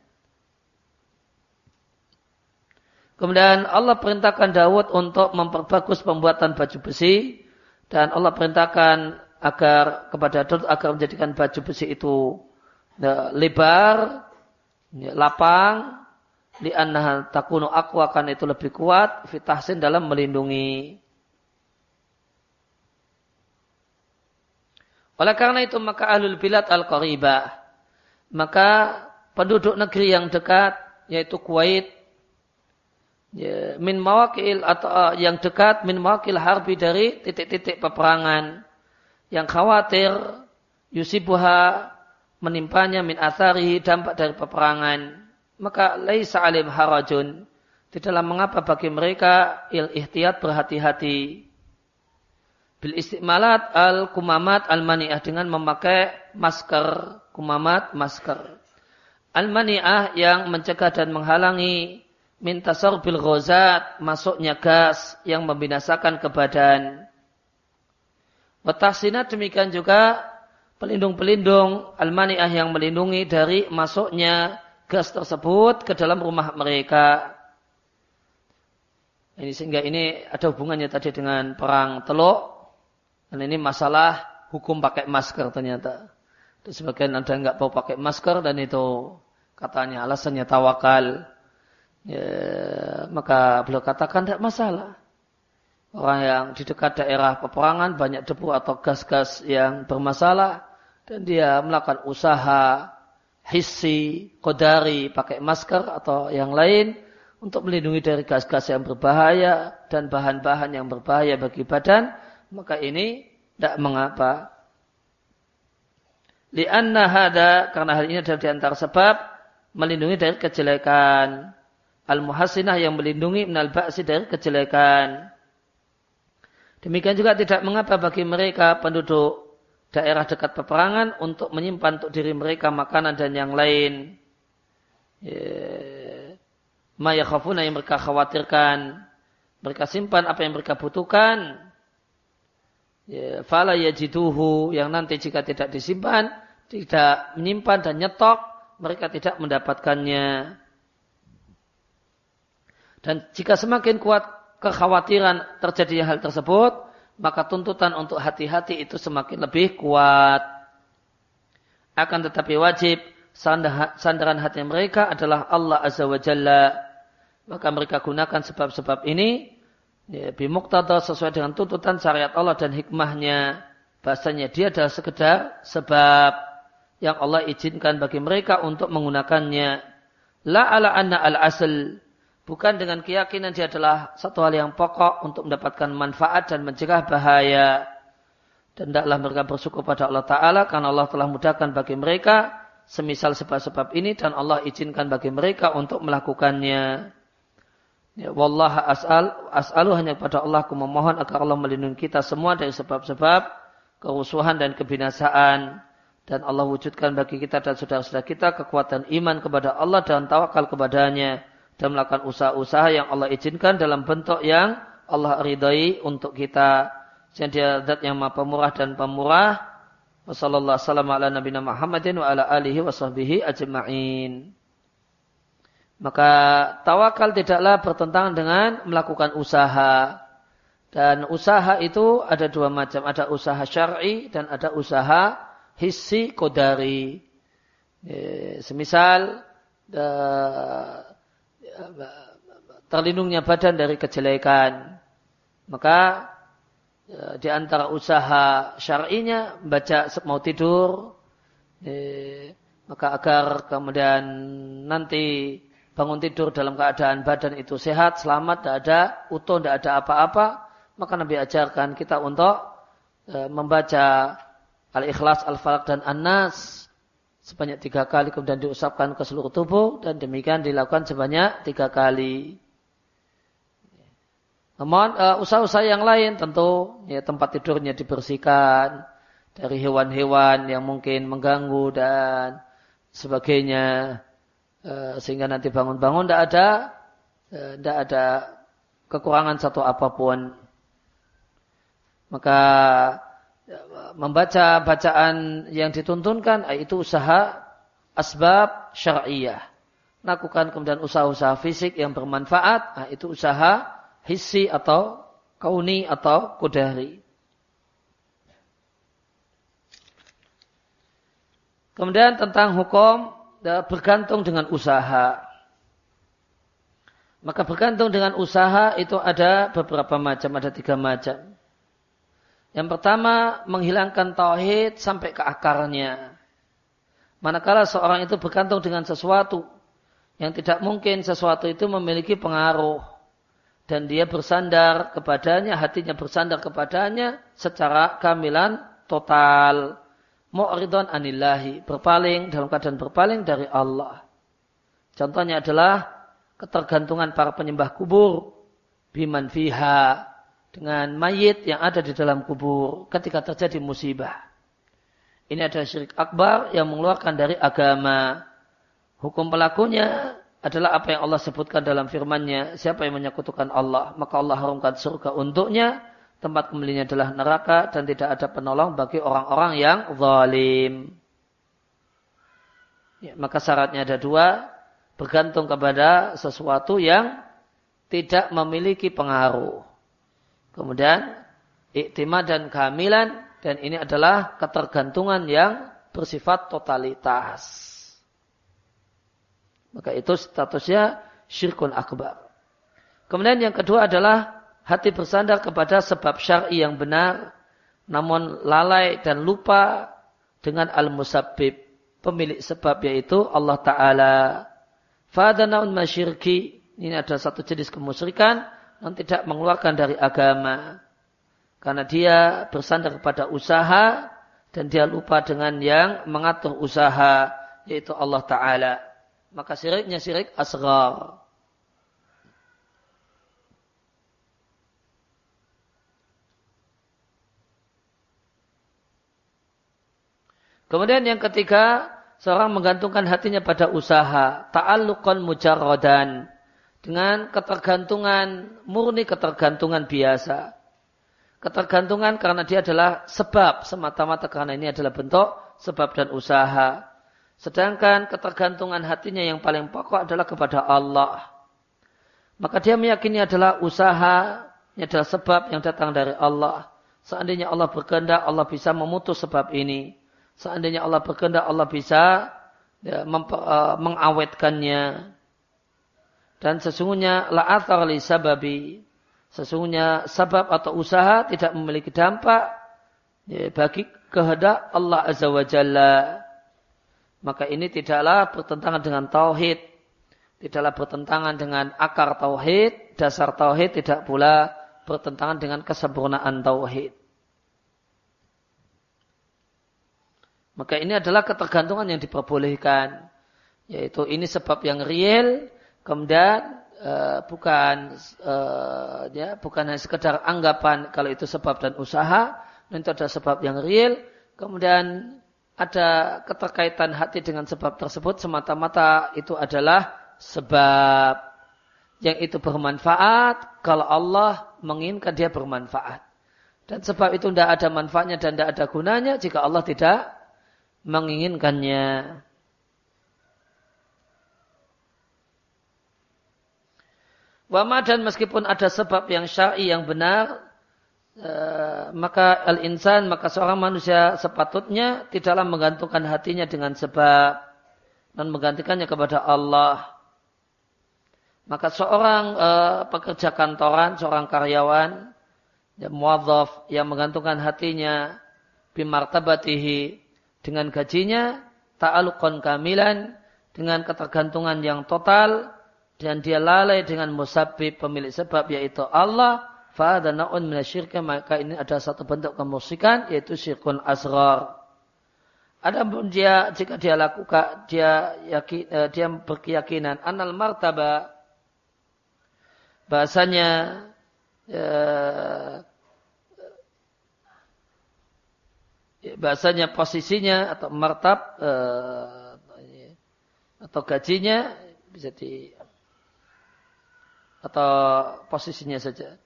Kemudian Allah perintahkan Dawud untuk memperbagus pembuatan baju besi dan Allah perintahkan agar kepada Daud agar menjadikan baju besi itu ya, lebar, ya, lapang, di annaha takunu aqwa kan itu lebih kuat fitahsin dalam melindungi. Oleh karena itu maka ahlul bilad al-qaribah maka penduduk negeri yang dekat yaitu Kuwait ya, min mawakil atau yang dekat min mawakil harbi dari titik-titik peperangan. Yang khawatir yusibuha menimpanya min athari dampak dari peperangan. Maka laisa alim harajun tidaklah mengapa bagi mereka il ihtiyat berhati-hati bil istimalat al kumamat al maniah dengan memakai masker kumamat masker. Al maniah yang mencegah dan menghalangi mintasar bil ghazat masuknya gas yang membinasakan ke badan. Watasina demikian juga pelindung-pelindung al maniah yang melindungi dari masuknya gas tersebut ke dalam rumah mereka. Ini sehingga ini ada hubungannya tadi dengan perang teluk dan ini masalah hukum pakai masker ternyata. Dan sebagian ada yang nggak mau pakai masker dan itu katanya alasannya tawakal. Ya, maka beliau katakan tidak masalah. Orang yang di dekat daerah peperangan banyak debu atau gas-gas yang bermasalah dan dia melakukan usaha hissi, kodari, pakai masker atau yang lain untuk melindungi dari gas-gas yang berbahaya dan bahan-bahan yang berbahaya bagi badan, maka ini tidak mengapa. Lianna hada karena hal ini adalah di antara sebab melindungi dari kejelekan. Al-muhasinah yang melindungi minal ba'si dari kejelekan. Demikian juga tidak mengapa bagi mereka penduduk daerah dekat peperangan untuk menyimpan untuk diri mereka makanan dan yang lain. Ya. Maya khafuna yang mereka khawatirkan. Mereka simpan apa yang mereka butuhkan ya, fala yajiduhu yang nanti jika tidak disimpan, tidak menyimpan dan nyetok, mereka tidak mendapatkannya. Dan jika semakin kuat kekhawatiran terjadinya hal tersebut, maka tuntutan untuk hati-hati itu semakin lebih kuat. Akan tetapi wajib sandaran hati mereka adalah Allah Azza wa Jalla. Maka mereka gunakan sebab-sebab ini ya, bimuktada sesuai dengan tuntutan syariat Allah dan hikmahnya. Bahasanya dia adalah sekedar sebab yang Allah izinkan bagi mereka untuk menggunakannya. La ala anna al asl. Bukan dengan keyakinan dia adalah satu hal yang pokok untuk mendapatkan manfaat dan mencegah bahaya. Dan tidaklah mereka bersyukur pada Allah Ta'ala karena Allah telah mudahkan bagi mereka semisal sebab-sebab ini dan Allah izinkan bagi mereka untuk melakukannya. Ya, wallah as'al, as'alu hanya kepada Allah aku memohon agar Allah melindungi kita semua dari sebab-sebab kerusuhan dan kebinasaan. Dan Allah wujudkan bagi kita dan saudara-saudara kita kekuatan iman kepada Allah dan tawakal kepadanya. Dan melakukan usaha-usaha yang Allah izinkan dalam bentuk yang Allah ridai untuk kita. Yang dia zat yang maha pemurah dan pemurah. Wassalamualaikum warahmatullahi wabarakatuh. Maka tawakal tidaklah bertentangan dengan melakukan usaha. Dan usaha itu ada dua macam. Ada usaha syar'i dan ada usaha hissi kodari. Semisal terlindungnya badan dari kejelekan. Maka di antara usaha syar'inya baca mau tidur. Maka agar kemudian nanti bangun tidur dalam keadaan badan itu sehat, selamat, tidak ada utuh, tidak ada apa-apa, maka Nabi ajarkan kita untuk e, membaca Al-Ikhlas, Al-Falaq, dan An-Nas sebanyak tiga kali kemudian diusapkan ke seluruh tubuh dan demikian dilakukan sebanyak tiga kali. Namun uh, usaha-usaha yang lain tentu ya tempat tidurnya dibersihkan dari hewan-hewan yang mungkin mengganggu dan sebagainya uh, sehingga nanti bangun-bangun tidak ada tidak uh, ada kekurangan satu apa pun. Maka membaca bacaan yang dituntunkan itu usaha asbab syariah. Lakukan kemudian usaha-usaha fisik yang bermanfaat, itu usaha hissi atau kauni atau kudari. Kemudian tentang hukum bergantung dengan usaha. Maka bergantung dengan usaha itu ada beberapa macam, ada tiga macam. Yang pertama, menghilangkan tauhid sampai ke akarnya. Manakala seorang itu bergantung dengan sesuatu yang tidak mungkin sesuatu itu memiliki pengaruh dan dia bersandar kepadanya, hatinya bersandar kepadanya secara kamilan total. Mu'ridon anillahi, berpaling dalam keadaan berpaling dari Allah. Contohnya adalah ketergantungan para penyembah kubur biman fiha dengan mayit yang ada di dalam kubur ketika terjadi musibah. Ini adalah syirik akbar yang mengeluarkan dari agama. Hukum pelakunya adalah apa yang Allah sebutkan dalam firman-Nya, siapa yang menyekutukan Allah, maka Allah harumkan surga untuknya, tempat kembalinya adalah neraka dan tidak ada penolong bagi orang-orang yang zalim. Ya, maka syaratnya ada dua, bergantung kepada sesuatu yang tidak memiliki pengaruh. Kemudian iktimad dan kehamilan dan ini adalah ketergantungan yang bersifat totalitas. Maka itu statusnya syirkun akbar. Kemudian yang kedua adalah hati bersandar kepada sebab syar'i yang benar namun lalai dan lupa dengan al-musabbib pemilik sebab yaitu Allah taala. Fadanaun masyirki ini adalah satu jenis kemusyrikan yang tidak mengeluarkan dari agama. Karena dia bersandar kepada usaha dan dia lupa dengan yang mengatur usaha yaitu Allah Ta'ala. Maka syiriknya syirik asgar. Kemudian yang ketiga, seorang menggantungkan hatinya pada usaha, ta'alluqan mujarradan dengan ketergantungan murni ketergantungan biasa. Ketergantungan karena dia adalah sebab semata-mata karena ini adalah bentuk sebab dan usaha. Sedangkan ketergantungan hatinya yang paling pokok adalah kepada Allah. Maka dia meyakini adalah usaha, ini adalah sebab yang datang dari Allah. Seandainya Allah berkehendak, Allah bisa memutus sebab ini. Seandainya Allah berkehendak, Allah bisa ya, uh, mengawetkannya. Dan sesungguhnya la'athar li sababi. Sesungguhnya sabab atau usaha tidak memiliki dampak ya, bagi kehendak Allah Azza wa Jalla. Maka ini tidaklah bertentangan dengan tauhid. Tidaklah bertentangan dengan akar tauhid, dasar tauhid tidak pula bertentangan dengan kesempurnaan tauhid. Maka ini adalah ketergantungan yang diperbolehkan. Yaitu ini sebab yang real, Kemudian uh, bukan uh, ya bukan hanya sekedar anggapan kalau itu sebab dan usaha, itu ada sebab yang real. Kemudian ada keterkaitan hati dengan sebab tersebut semata-mata itu adalah sebab yang itu bermanfaat kalau Allah menginginkan dia bermanfaat. Dan sebab itu tidak ada manfaatnya dan tidak ada gunanya jika Allah tidak menginginkannya. Wama dan meskipun ada sebab yang syar'i yang benar, eh, maka al-insan, maka seorang manusia sepatutnya tidaklah menggantungkan hatinya dengan sebab dan menggantikannya kepada Allah. Maka seorang uh, pekerja kantoran, seorang karyawan, ya, muadzaf yang menggantungkan hatinya bimartabatihi dengan gajinya, ta'alukon kamilan, dengan ketergantungan yang total, dan dia lalai dengan musabib pemilik sebab yaitu Allah fa'adanaun minasyirka maka ini ada satu bentuk kemusikan yaitu syirkun asrar pun dia jika dia lakukan dia yakin eh, dia berkeyakinan anal martaba bahasanya ya, ya, bahasanya posisinya atau martab uh, atau gajinya bisa di atau posisinya saja.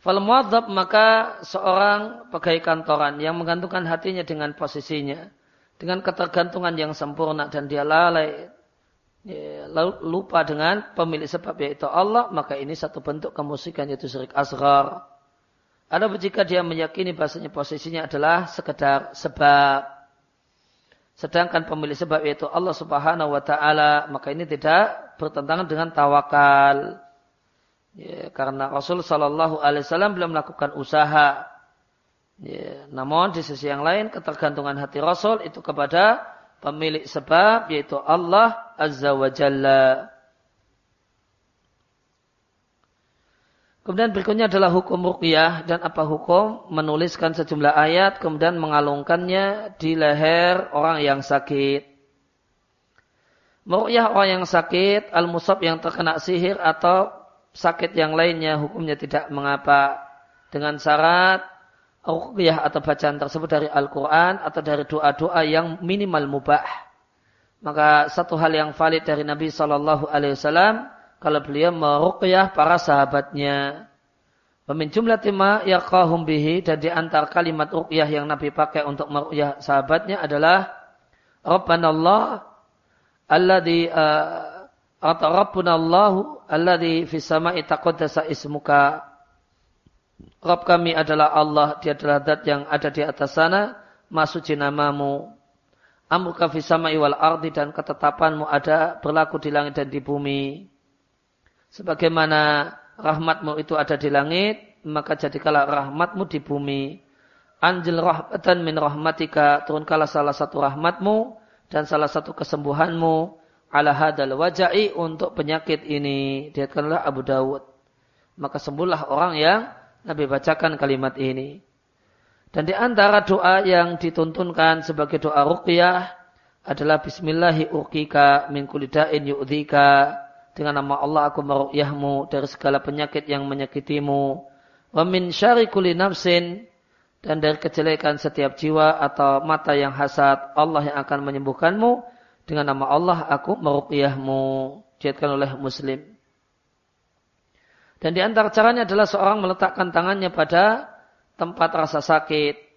Fal maka seorang pegawai kantoran yang menggantungkan hatinya dengan posisinya, dengan ketergantungan yang sempurna dan dia lalai, ya, lupa dengan pemilik sebab yaitu Allah, maka ini satu bentuk kemusikan yaitu syirik asghar. Ada jika dia meyakini bahasanya posisinya adalah sekedar sebab. Sedangkan pemilik sebab yaitu Allah subhanahu wa ta'ala, maka ini tidak bertentangan dengan tawakal. Ya, karena Rasul Shallallahu Alaihi Wasallam belum melakukan usaha. Ya, namun di sisi yang lain ketergantungan hati Rasul itu kepada pemilik sebab yaitu Allah Azza wa Jalla. Kemudian berikutnya adalah hukum ruqyah dan apa hukum menuliskan sejumlah ayat kemudian mengalungkannya di leher orang yang sakit. Meruqyah orang yang sakit, al-musab yang terkena sihir atau sakit yang lainnya hukumnya tidak mengapa dengan syarat ruqyah atau bacaan tersebut dari Al-Quran atau dari doa-doa yang minimal mubah. Maka satu hal yang valid dari Nabi Shallallahu Alaihi Wasallam kalau beliau meruqyah para sahabatnya. Pemin jumlah tema yaqahum bihi dan di antara kalimat ruqyah yang Nabi pakai untuk meruqyah sahabatnya adalah Rabbana Allah alladhi uh, atau Rabbuna Allahu alladhi fis sama'i taqaddasa ismuka. Rabb kami adalah Allah, dia adalah zat yang ada di atas sana, masuci namamu. Amruka fis sama'i wal ardi dan ketetapanmu ada berlaku di langit dan di bumi. Sebagaimana rahmatmu itu ada di langit, maka jadikanlah rahmatmu di bumi. Anjil rahmatan min rahmatika, turunkanlah salah satu rahmatmu dan salah satu kesembuhanmu ala hadal waja'i untuk penyakit ini. Diatkanlah Abu Dawud. Maka sembuhlah orang yang Nabi bacakan kalimat ini. Dan di antara doa yang dituntunkan sebagai doa ruqyah adalah Bismillahi min kulida'in yu'dhika. Dengan nama Allah aku meruqyahmu dari segala penyakit yang menyakitimu. Wa min syari kulli nafsin dan dari kejelekan setiap jiwa atau mata yang hasad Allah yang akan menyembuhkanmu dengan nama Allah aku meruqyahmu. Diatkan oleh Muslim. Dan di antara caranya adalah seorang meletakkan tangannya pada tempat rasa sakit.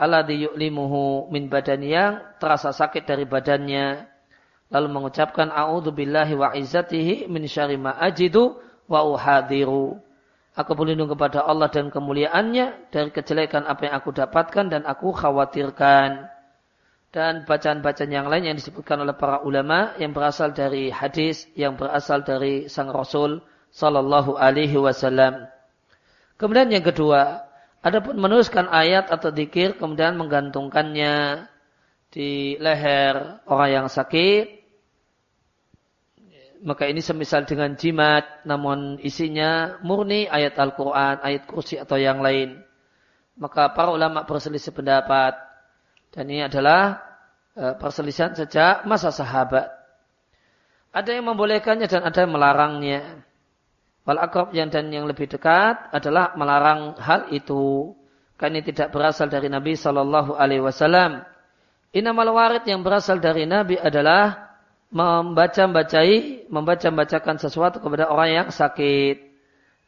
Alladhi yu'limuhu min badan yang terasa sakit dari badannya. Lalu mengucapkan a'udhu billahi wa izzatihi min syari ma ajidu wa uhadiru. Aku berlindung kepada Allah dan kemuliaannya dari kejelekan apa yang aku dapatkan dan aku khawatirkan dan bacaan-bacaan yang lain yang disebutkan oleh para ulama yang berasal dari hadis yang berasal dari sang Rasul sallallahu alaihi wasallam. Kemudian yang kedua, adapun menuliskan ayat atau dikir kemudian menggantungkannya di leher orang yang sakit maka ini semisal dengan jimat namun isinya murni ayat Al-Quran, ayat kursi atau yang lain. Maka para ulama berselisih pendapat dan ini adalah e, perselisihan sejak masa sahabat. Ada yang membolehkannya dan ada yang melarangnya. Wal yang dan yang lebih dekat adalah melarang hal itu. Karena tidak berasal dari Nabi Shallallahu Alaihi Wasallam. Inamal warid yang berasal dari Nabi adalah membaca-bacai, membaca-bacakan sesuatu kepada orang yang sakit.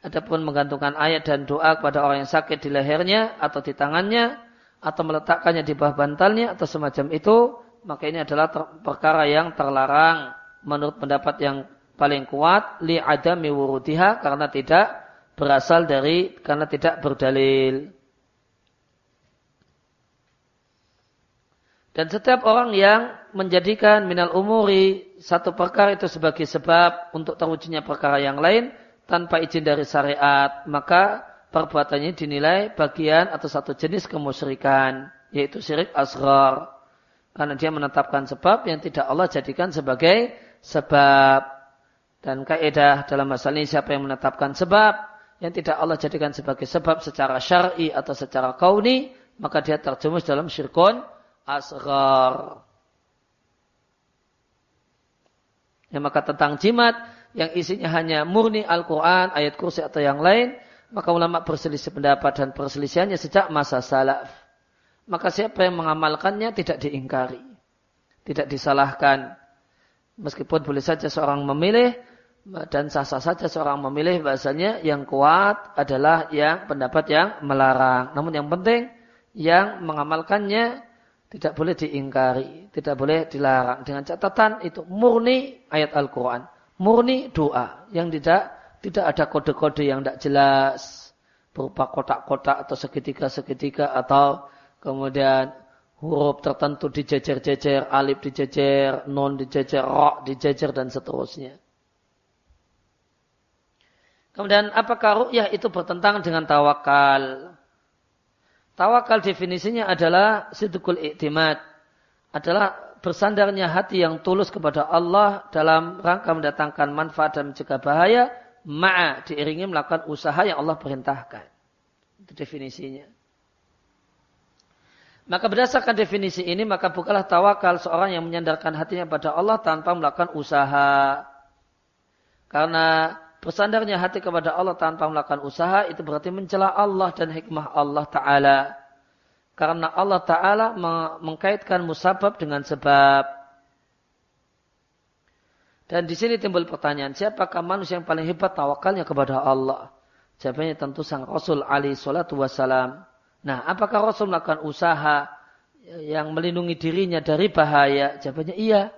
Adapun menggantungkan ayat dan doa kepada orang yang sakit di lehernya atau di tangannya, atau meletakkannya di bawah bantalnya atau semacam itu, maka ini adalah perkara yang terlarang menurut pendapat yang paling kuat li adami wurudiha karena tidak berasal dari karena tidak berdalil. Dan setiap orang yang menjadikan minal umuri satu perkara itu sebagai sebab untuk terwujudnya perkara yang lain tanpa izin dari syariat, maka perbuatannya dinilai bagian atau satu jenis kemusyrikan, yaitu syirik asghar. Karena dia menetapkan sebab yang tidak Allah jadikan sebagai sebab. Dan kaidah dalam masalah ini siapa yang menetapkan sebab yang tidak Allah jadikan sebagai sebab secara syar'i atau secara kauni, maka dia terjumus dalam syirkun asghar. Ya, maka tentang jimat yang isinya hanya murni Al-Quran, ayat kursi atau yang lain, Maka ulama berselisih pendapat dan perselisihannya sejak masa salaf. Maka siapa yang mengamalkannya tidak diingkari. Tidak disalahkan. Meskipun boleh saja seorang memilih dan sah-sah saja seorang memilih bahasanya yang kuat adalah yang pendapat yang melarang. Namun yang penting yang mengamalkannya tidak boleh diingkari, tidak boleh dilarang. Dengan catatan itu murni ayat Al-Quran. Murni doa. Yang tidak tidak ada kode-kode yang tidak jelas. Berupa kotak-kotak atau segitiga-segitiga atau kemudian huruf tertentu dijejer-jejer, alif dijejer, non dijejer, ro dijejer dan seterusnya. Kemudian apakah ru'yah itu bertentangan dengan tawakal? Tawakal definisinya adalah sidukul iktimat. Adalah bersandarnya hati yang tulus kepada Allah dalam rangka mendatangkan manfaat dan mencegah bahaya. Ma'a diiringi melakukan usaha yang Allah perintahkan. Itu definisinya. Maka berdasarkan definisi ini, maka bukalah tawakal seorang yang menyandarkan hatinya pada Allah tanpa melakukan usaha. Karena bersandarnya hati kepada Allah tanpa melakukan usaha itu berarti mencela Allah dan hikmah Allah Ta'ala. Karena Allah Ta'ala mengkaitkan musabab dengan sebab. Dan di sini timbul pertanyaan, siapakah manusia yang paling hebat tawakalnya kepada Allah? Jawabannya tentu sang Rasul Ali Salatu Wassalam. Nah, apakah Rasul melakukan usaha yang melindungi dirinya dari bahaya? Jawabannya iya.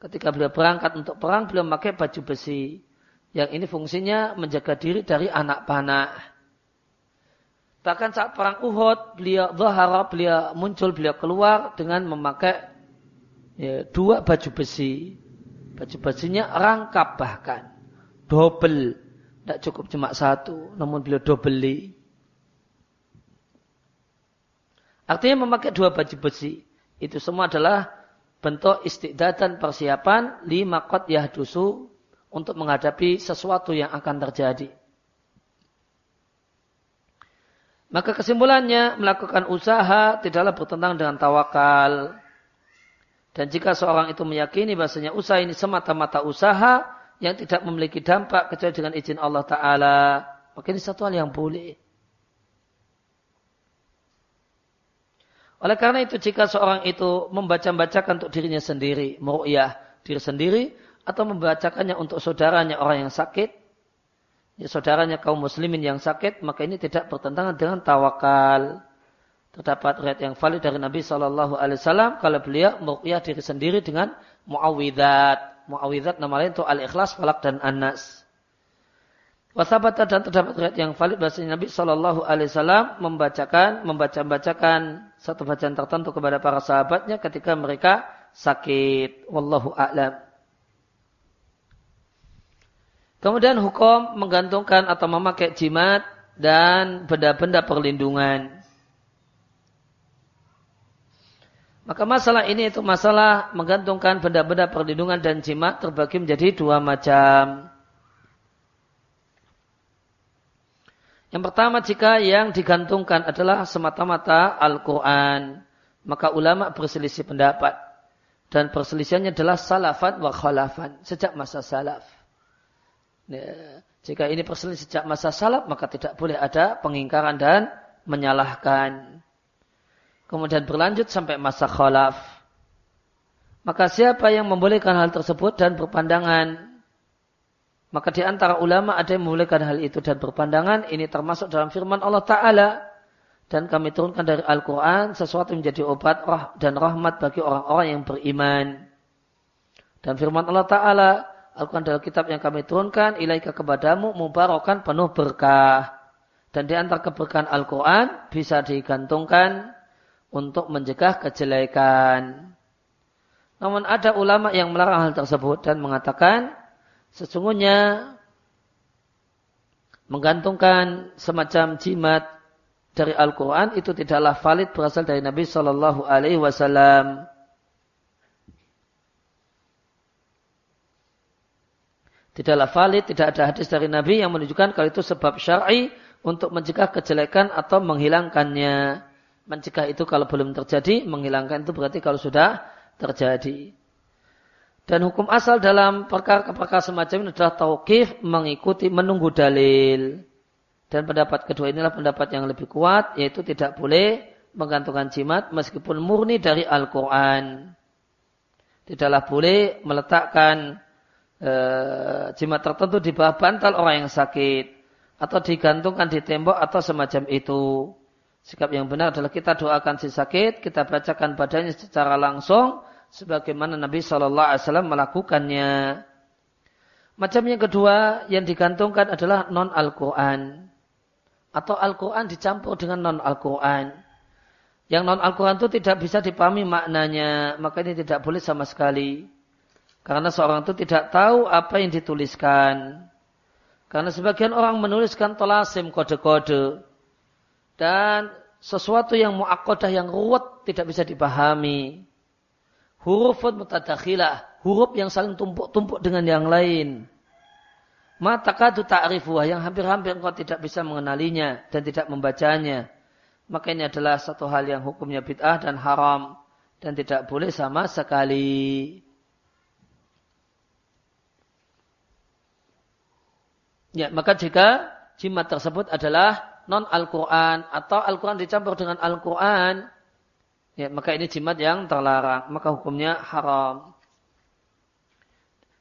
Ketika beliau berangkat untuk perang, beliau memakai baju besi. Yang ini fungsinya menjaga diri dari anak panah. Bahkan saat perang Uhud, beliau zahara, beliau muncul, beliau keluar dengan memakai ya, dua baju besi. Baju besinya rangkap bahkan. Double. Tidak cukup cuma satu, namun beliau dobeli. Artinya memakai dua baju besi. Itu semua adalah bentuk istiqdadan persiapan lima kot yahdusu untuk menghadapi sesuatu yang akan terjadi. Maka kesimpulannya melakukan usaha tidaklah bertentangan dengan tawakal. Dan jika seorang itu meyakini bahasanya usaha ini semata-mata usaha yang tidak memiliki dampak kecuali dengan izin Allah Ta'ala. Maka ini satu hal yang boleh. Oleh karena itu jika seorang itu membaca-bacakan untuk dirinya sendiri, mu'yah diri sendiri, atau membacakannya untuk saudaranya orang yang sakit, ya saudaranya kaum muslimin yang sakit, maka ini tidak bertentangan dengan tawakal. Terdapat riwayat yang valid dari Nabi Shallallahu Alaihi Wasallam kalau beliau meruqyah diri sendiri dengan muawidat. Muawidat nama lain itu al-ikhlas, falak dan anas. Wasabata dan terdapat riwayat yang valid bahasa Nabi Shallallahu Alaihi Wasallam membacakan, membaca-bacakan satu bacaan tertentu kepada para sahabatnya ketika mereka sakit. Wallahu a'lam. Kemudian hukum menggantungkan atau memakai jimat dan benda-benda perlindungan. Maka masalah ini itu masalah menggantungkan benda-benda perlindungan dan jimat terbagi menjadi dua macam. Yang pertama jika yang digantungkan adalah semata-mata Al-Quran. Maka ulama berselisih pendapat. Dan perselisihannya adalah salafat wa khalafan. Sejak masa salaf. Ya, jika ini perselisihan sejak masa salaf, maka tidak boleh ada pengingkaran dan menyalahkan. Kemudian berlanjut sampai masa khalaf. Maka siapa yang membolehkan hal tersebut dan berpandangan maka di antara ulama ada yang membolehkan hal itu dan berpandangan ini termasuk dalam firman Allah Ta'ala. Dan kami turunkan dari Al-Quran sesuatu yang menjadi obat dan rahmat bagi orang-orang yang beriman. Dan firman Allah Ta'ala Al-Quran adalah kitab yang kami turunkan ilaika kepadamu mubarakan penuh berkah. Dan di antara keberkahan Al-Quran bisa digantungkan untuk mencegah kejelekan. Namun ada ulama yang melarang hal tersebut dan mengatakan sesungguhnya menggantungkan semacam jimat dari Al-Quran itu tidaklah valid berasal dari Nabi Shallallahu Alaihi Wasallam. Tidaklah valid, tidak ada hadis dari Nabi yang menunjukkan kalau itu sebab syar'i untuk mencegah kejelekan atau menghilangkannya. Mencegah itu kalau belum terjadi, menghilangkan itu berarti kalau sudah terjadi. Dan hukum asal dalam perkara-perkara semacam ini adalah tauqif mengikuti menunggu dalil. Dan pendapat kedua inilah pendapat yang lebih kuat, yaitu tidak boleh menggantungkan jimat meskipun murni dari Al-Quran. Tidaklah boleh meletakkan e, jimat tertentu di bawah bantal orang yang sakit. Atau digantungkan di tembok atau semacam itu. Sikap yang benar adalah kita doakan si sakit, kita bacakan badannya secara langsung, sebagaimana Nabi Shallallahu Alaihi Wasallam melakukannya. Macam yang kedua yang digantungkan adalah non Al-Quran. Atau Al-Quran dicampur dengan non Al-Quran. Yang non Al-Quran itu tidak bisa dipahami maknanya. Maka ini tidak boleh sama sekali. Karena seorang itu tidak tahu apa yang dituliskan. Karena sebagian orang menuliskan tolasim kode-kode. Dan sesuatu yang mu'akkodah yang ruwet tidak bisa dipahami. Hurufun mutadakhilah huruf yang saling tumpuk-tumpuk dengan yang lain. Mata kadu ta'rifuha yang hampir-hampir engkau tidak bisa mengenalinya dan tidak membacanya. Maka ini adalah satu hal yang hukumnya bid'ah dan haram dan tidak boleh sama sekali. Ya, maka jika jimat tersebut adalah non Al-Quran atau Al-Quran dicampur dengan Al-Quran, ya, maka ini jimat yang terlarang. Maka hukumnya haram.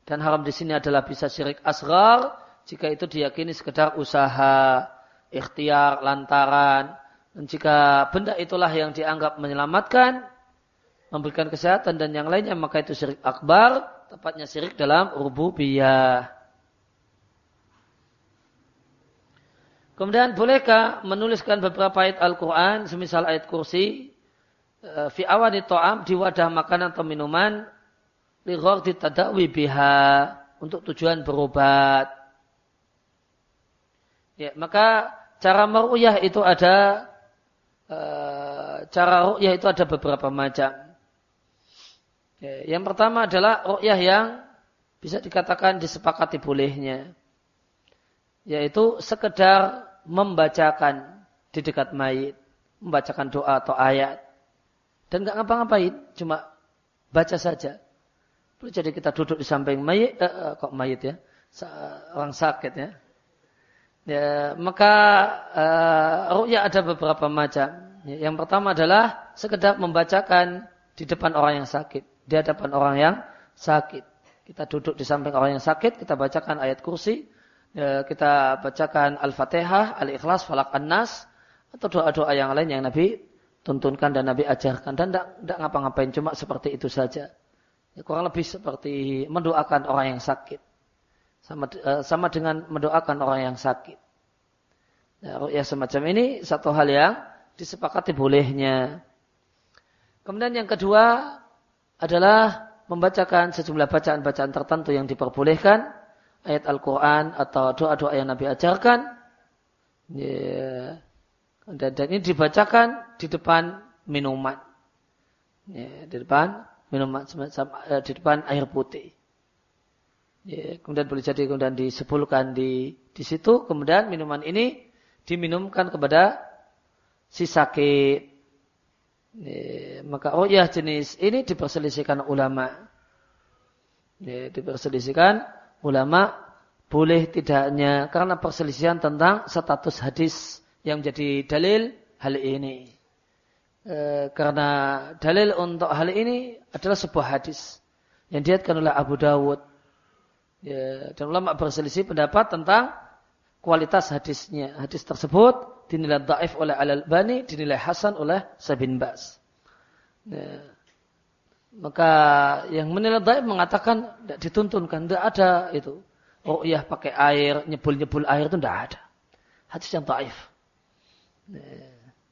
Dan haram di sini adalah bisa syirik asgar jika itu diyakini sekedar usaha, ikhtiar, lantaran. Dan jika benda itulah yang dianggap menyelamatkan, memberikan kesehatan dan yang lainnya, maka itu syirik akbar, tepatnya syirik dalam rububiyah. Kemudian bolehkah menuliskan beberapa ayat Al-Quran, semisal ayat kursi, eh, fi awani to'am di wadah makanan atau minuman lighardi tadakwi biha untuk tujuan berobat. Ya, maka cara meruyah itu ada uh, cara ru'yah itu ada beberapa macam. Ya, yang pertama adalah ru'yah yang bisa dikatakan disepakati bolehnya. Yaitu sekedar membacakan di dekat mayit. Membacakan doa atau ayat. Dan nggak ngapa-ngapain, cuma baca saja. Jadi kita duduk di samping mayit, eh, eh, kok mayit ya, orang sakit ya. Ya, maka uh, ru'ya ada beberapa macam. Ya, yang pertama adalah sekedar membacakan di depan orang yang sakit, di hadapan orang yang sakit. Kita duduk di samping orang yang sakit, kita bacakan ayat kursi, ya, kita bacakan Al-Fatihah, Al-Ikhlas, Falak An-Nas, atau doa-doa yang lain yang Nabi tuntunkan dan Nabi ajarkan. Dan tidak ngapa-ngapain, cuma seperti itu saja. Ya, kurang lebih seperti mendoakan orang yang sakit. Sama, uh, sama dengan mendoakan orang yang sakit. Ya, ya semacam ini satu hal yang disepakati bolehnya. Kemudian yang kedua adalah membacakan sejumlah bacaan-bacaan tertentu yang diperbolehkan. Ayat Al-Quran atau doa-doa yang Nabi ajarkan. Ya. Dan, ini dibacakan di depan minuman. Ya, di depan minuman eh, di depan air putih. Ya, kemudian boleh jadi kemudian disebulkan di di situ, kemudian minuman ini diminumkan kepada si sakit. Maka oh ya jenis ini diperselisihkan ulama. Ya, diperselisihkan ulama boleh tidaknya karena perselisihan tentang status hadis yang menjadi dalil hal ini. E, karena dalil untuk hal ini adalah sebuah hadis yang diatkan oleh Abu Dawud. Ya, dan ulama berselisih pendapat tentang kualitas hadisnya. Hadis tersebut dinilai daif oleh Al-Albani, dinilai hasan oleh Sabin Bas. Ya. Maka yang menilai daif mengatakan tidak dituntunkan, tidak ada itu. Oh iya pakai air, nyebul-nyebul air itu tidak ada. Hadis yang daif. Ya.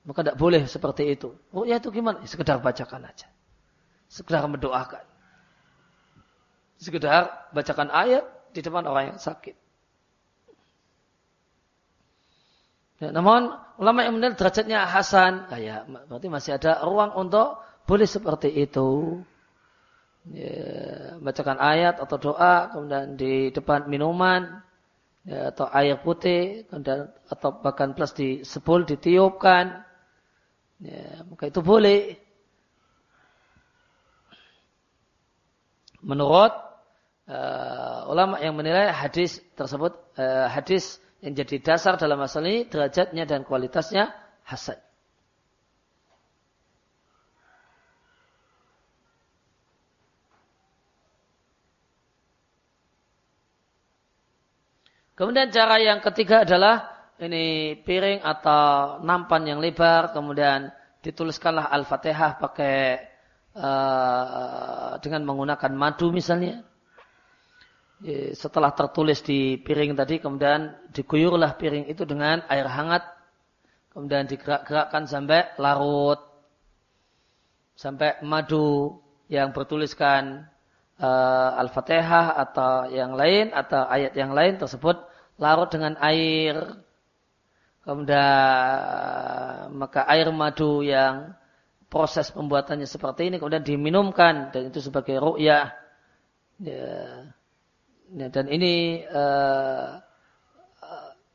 Maka tidak boleh seperti itu. Oh ya itu gimana? Sekedar bacakan aja. Sekedar mendoakan. Sekedar bacakan ayat di depan orang yang sakit. Ya, namun ulama yang menilai derajatnya Hasan, ah, ya, berarti masih ada ruang untuk boleh seperti itu. Ya, bacakan ayat atau doa, kemudian di depan minuman, ya, atau air putih, kemudian, atau bahkan plus disebul, ditiupkan, Ya, maka itu boleh. Menurut uh, ulama yang menilai hadis tersebut uh, hadis yang jadi dasar dalam masalah ini derajatnya dan kualitasnya hasan. Kemudian cara yang ketiga adalah ini piring atau nampan yang lebar, kemudian dituliskanlah Al-Fatihah pakai uh, dengan menggunakan madu misalnya. Setelah tertulis di piring tadi, kemudian diguyurlah piring itu dengan air hangat, kemudian digerak-gerakkan sampai larut, sampai madu yang bertuliskan uh, Al-Fatihah atau yang lain atau ayat yang lain tersebut larut dengan air. Kemudian maka air madu yang proses pembuatannya seperti ini kemudian diminumkan dan itu sebagai ru'yah. Ya. ya. dan ini uh,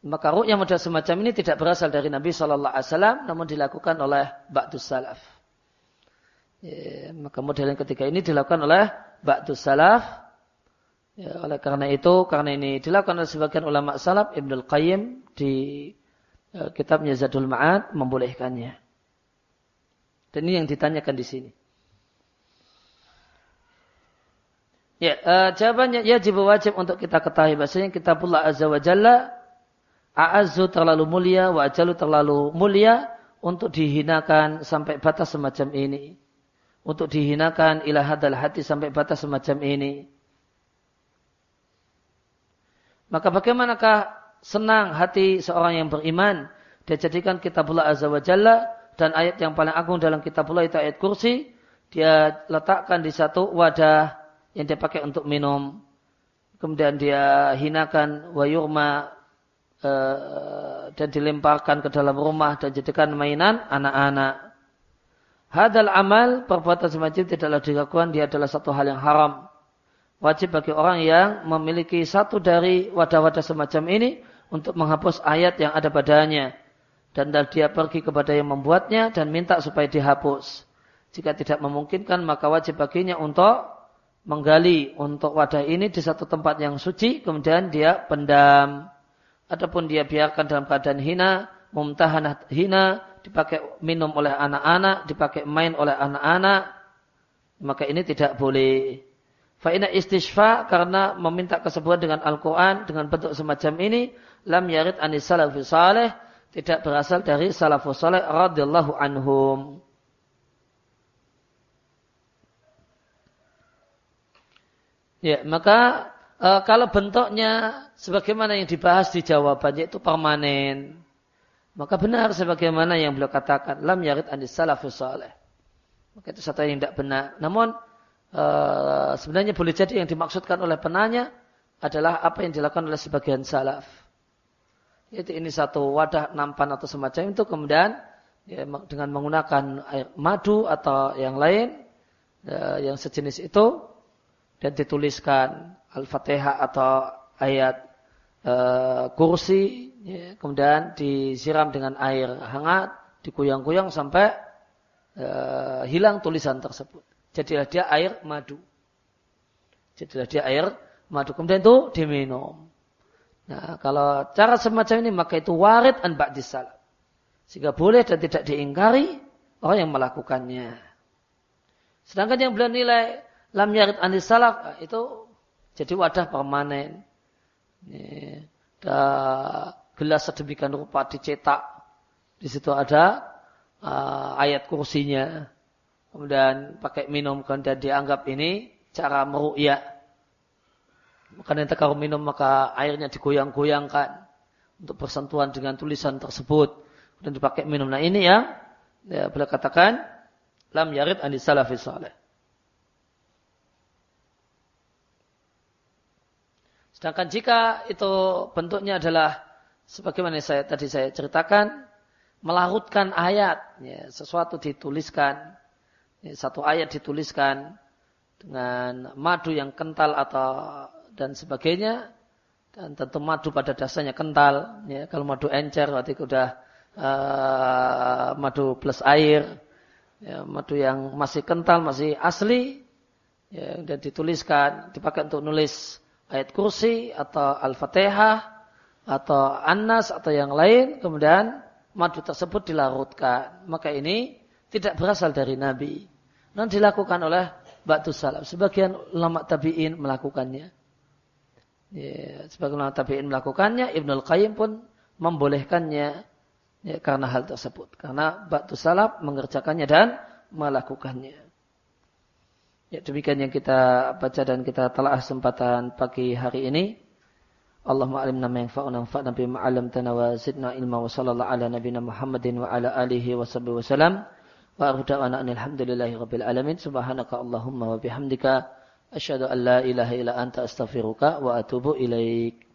maka ru'yah model semacam ini tidak berasal dari Nabi Shallallahu Alaihi Wasallam namun dilakukan oleh Ba'dus Salaf. Ya, maka model yang ketiga ini dilakukan oleh Ba'dus Salaf Ya, oleh karena itu, karena ini dilakukan oleh sebagian ulama salaf, Ibnul Qayyim di uh, kitabnya Zadul Ma'ad membolehkannya. Dan ini yang ditanyakan di sini. Ya, uh, jawabannya ya wajib untuk kita ketahui bahasanya kitabullah azza wa jalla a'azzu terlalu mulia wa ajalu terlalu mulia untuk dihinakan sampai batas semacam ini. Untuk dihinakan ilah hadal hati sampai batas semacam ini. Maka bagaimanakah senang hati seorang yang beriman? Dia jadikan kitabullah azza wa jalla dan ayat yang paling agung dalam kitabullah itu ayat kursi. Dia letakkan di satu wadah yang dia pakai untuk minum. Kemudian dia hinakan wayurma e, dan dilemparkan ke dalam rumah dan jadikan mainan anak-anak. Hadal amal perbuatan semacam tidaklah dilakukan dia adalah satu hal yang haram wajib bagi orang yang memiliki satu dari wadah-wadah semacam ini untuk menghapus ayat yang ada padanya. Dan dia pergi kepada yang membuatnya dan minta supaya dihapus. Jika tidak memungkinkan maka wajib baginya untuk menggali untuk wadah ini di satu tempat yang suci kemudian dia pendam. Adapun dia biarkan dalam keadaan hina, mumtahanah hina, dipakai minum oleh anak-anak, dipakai main oleh anak-anak, maka ini tidak boleh. Fa'ina istishfa karena meminta kesembuhan dengan Al-Quran dengan bentuk semacam ini lam yarid anis salafi salih tidak berasal dari salafus salih radhiyallahu anhum. Ya, maka e, kalau bentuknya sebagaimana yang dibahas di jawabannya itu permanen, maka benar sebagaimana yang beliau katakan lam yarid anis salafus salih. Maka itu satu yang tidak benar. Namun Eh, sebenarnya boleh jadi yang dimaksudkan oleh penanya adalah apa yang dilakukan oleh sebagian salaf. Itu ini satu wadah nampan atau semacam itu kemudian ya, dengan menggunakan air madu atau yang lain ya, yang sejenis itu dan dituliskan al-fatihah atau ayat uh, kursi ya, kemudian disiram dengan air hangat dikuyang-kuyang sampai uh, hilang tulisan tersebut. Jadilah dia air madu. Jadilah dia air madu. Kemudian itu diminum. Nah, kalau cara semacam ini maka itu warid an ba'dis Sehingga boleh dan tidak diingkari orang yang melakukannya. Sedangkan yang beliau nilai lam yarid anis salaf itu jadi wadah permanen. Ini, ada gelas sedemikian rupa dicetak. Di situ ada uh, ayat kursinya kemudian pakai minum kemudian dianggap ini cara meru'ya. Maka nanti kalau minum maka airnya digoyang-goyangkan untuk bersentuhan dengan tulisan tersebut. Kemudian dipakai minum. Nah ini ya, ya boleh katakan lam yarid anis salafis salih. Sedangkan jika itu bentuknya adalah sebagaimana saya tadi saya ceritakan, melarutkan ayat, ya, sesuatu dituliskan, satu ayat dituliskan dengan madu yang kental atau dan sebagainya. Dan tentu madu pada dasarnya kental ya. Kalau madu encer berarti sudah uh, madu plus air ya, madu yang masih kental masih asli ya, dan dituliskan dipakai untuk nulis ayat kursi atau al-fatihah atau anas atau yang lain. Kemudian madu tersebut dilarutkan. Maka ini tidak berasal dari Nabi. Dan dilakukan oleh batu salaf. Sebagian ulama tabiin melakukannya. Ya, sebagian ulama tabiin melakukannya. Ibnul Qayyim pun membolehkannya ya, karena hal tersebut. Karena batu salaf mengerjakannya dan melakukannya. Ya, demikian yang kita baca dan kita telah kesempatan pagi hari ini. Allahumma alimna ma yanfa'una wanfa'na bima 'allamtana wa zidna ilma wa sallallahu ala nabiyyina Muhammadin wa ala alihi wa wasallam. Wa ardawana alhamdulillahi rabbil alamin. Subhanaka Allahumma wa bihamdika asyhadu an la ilaha illa anta astaghfiruka wa atubu ilaik.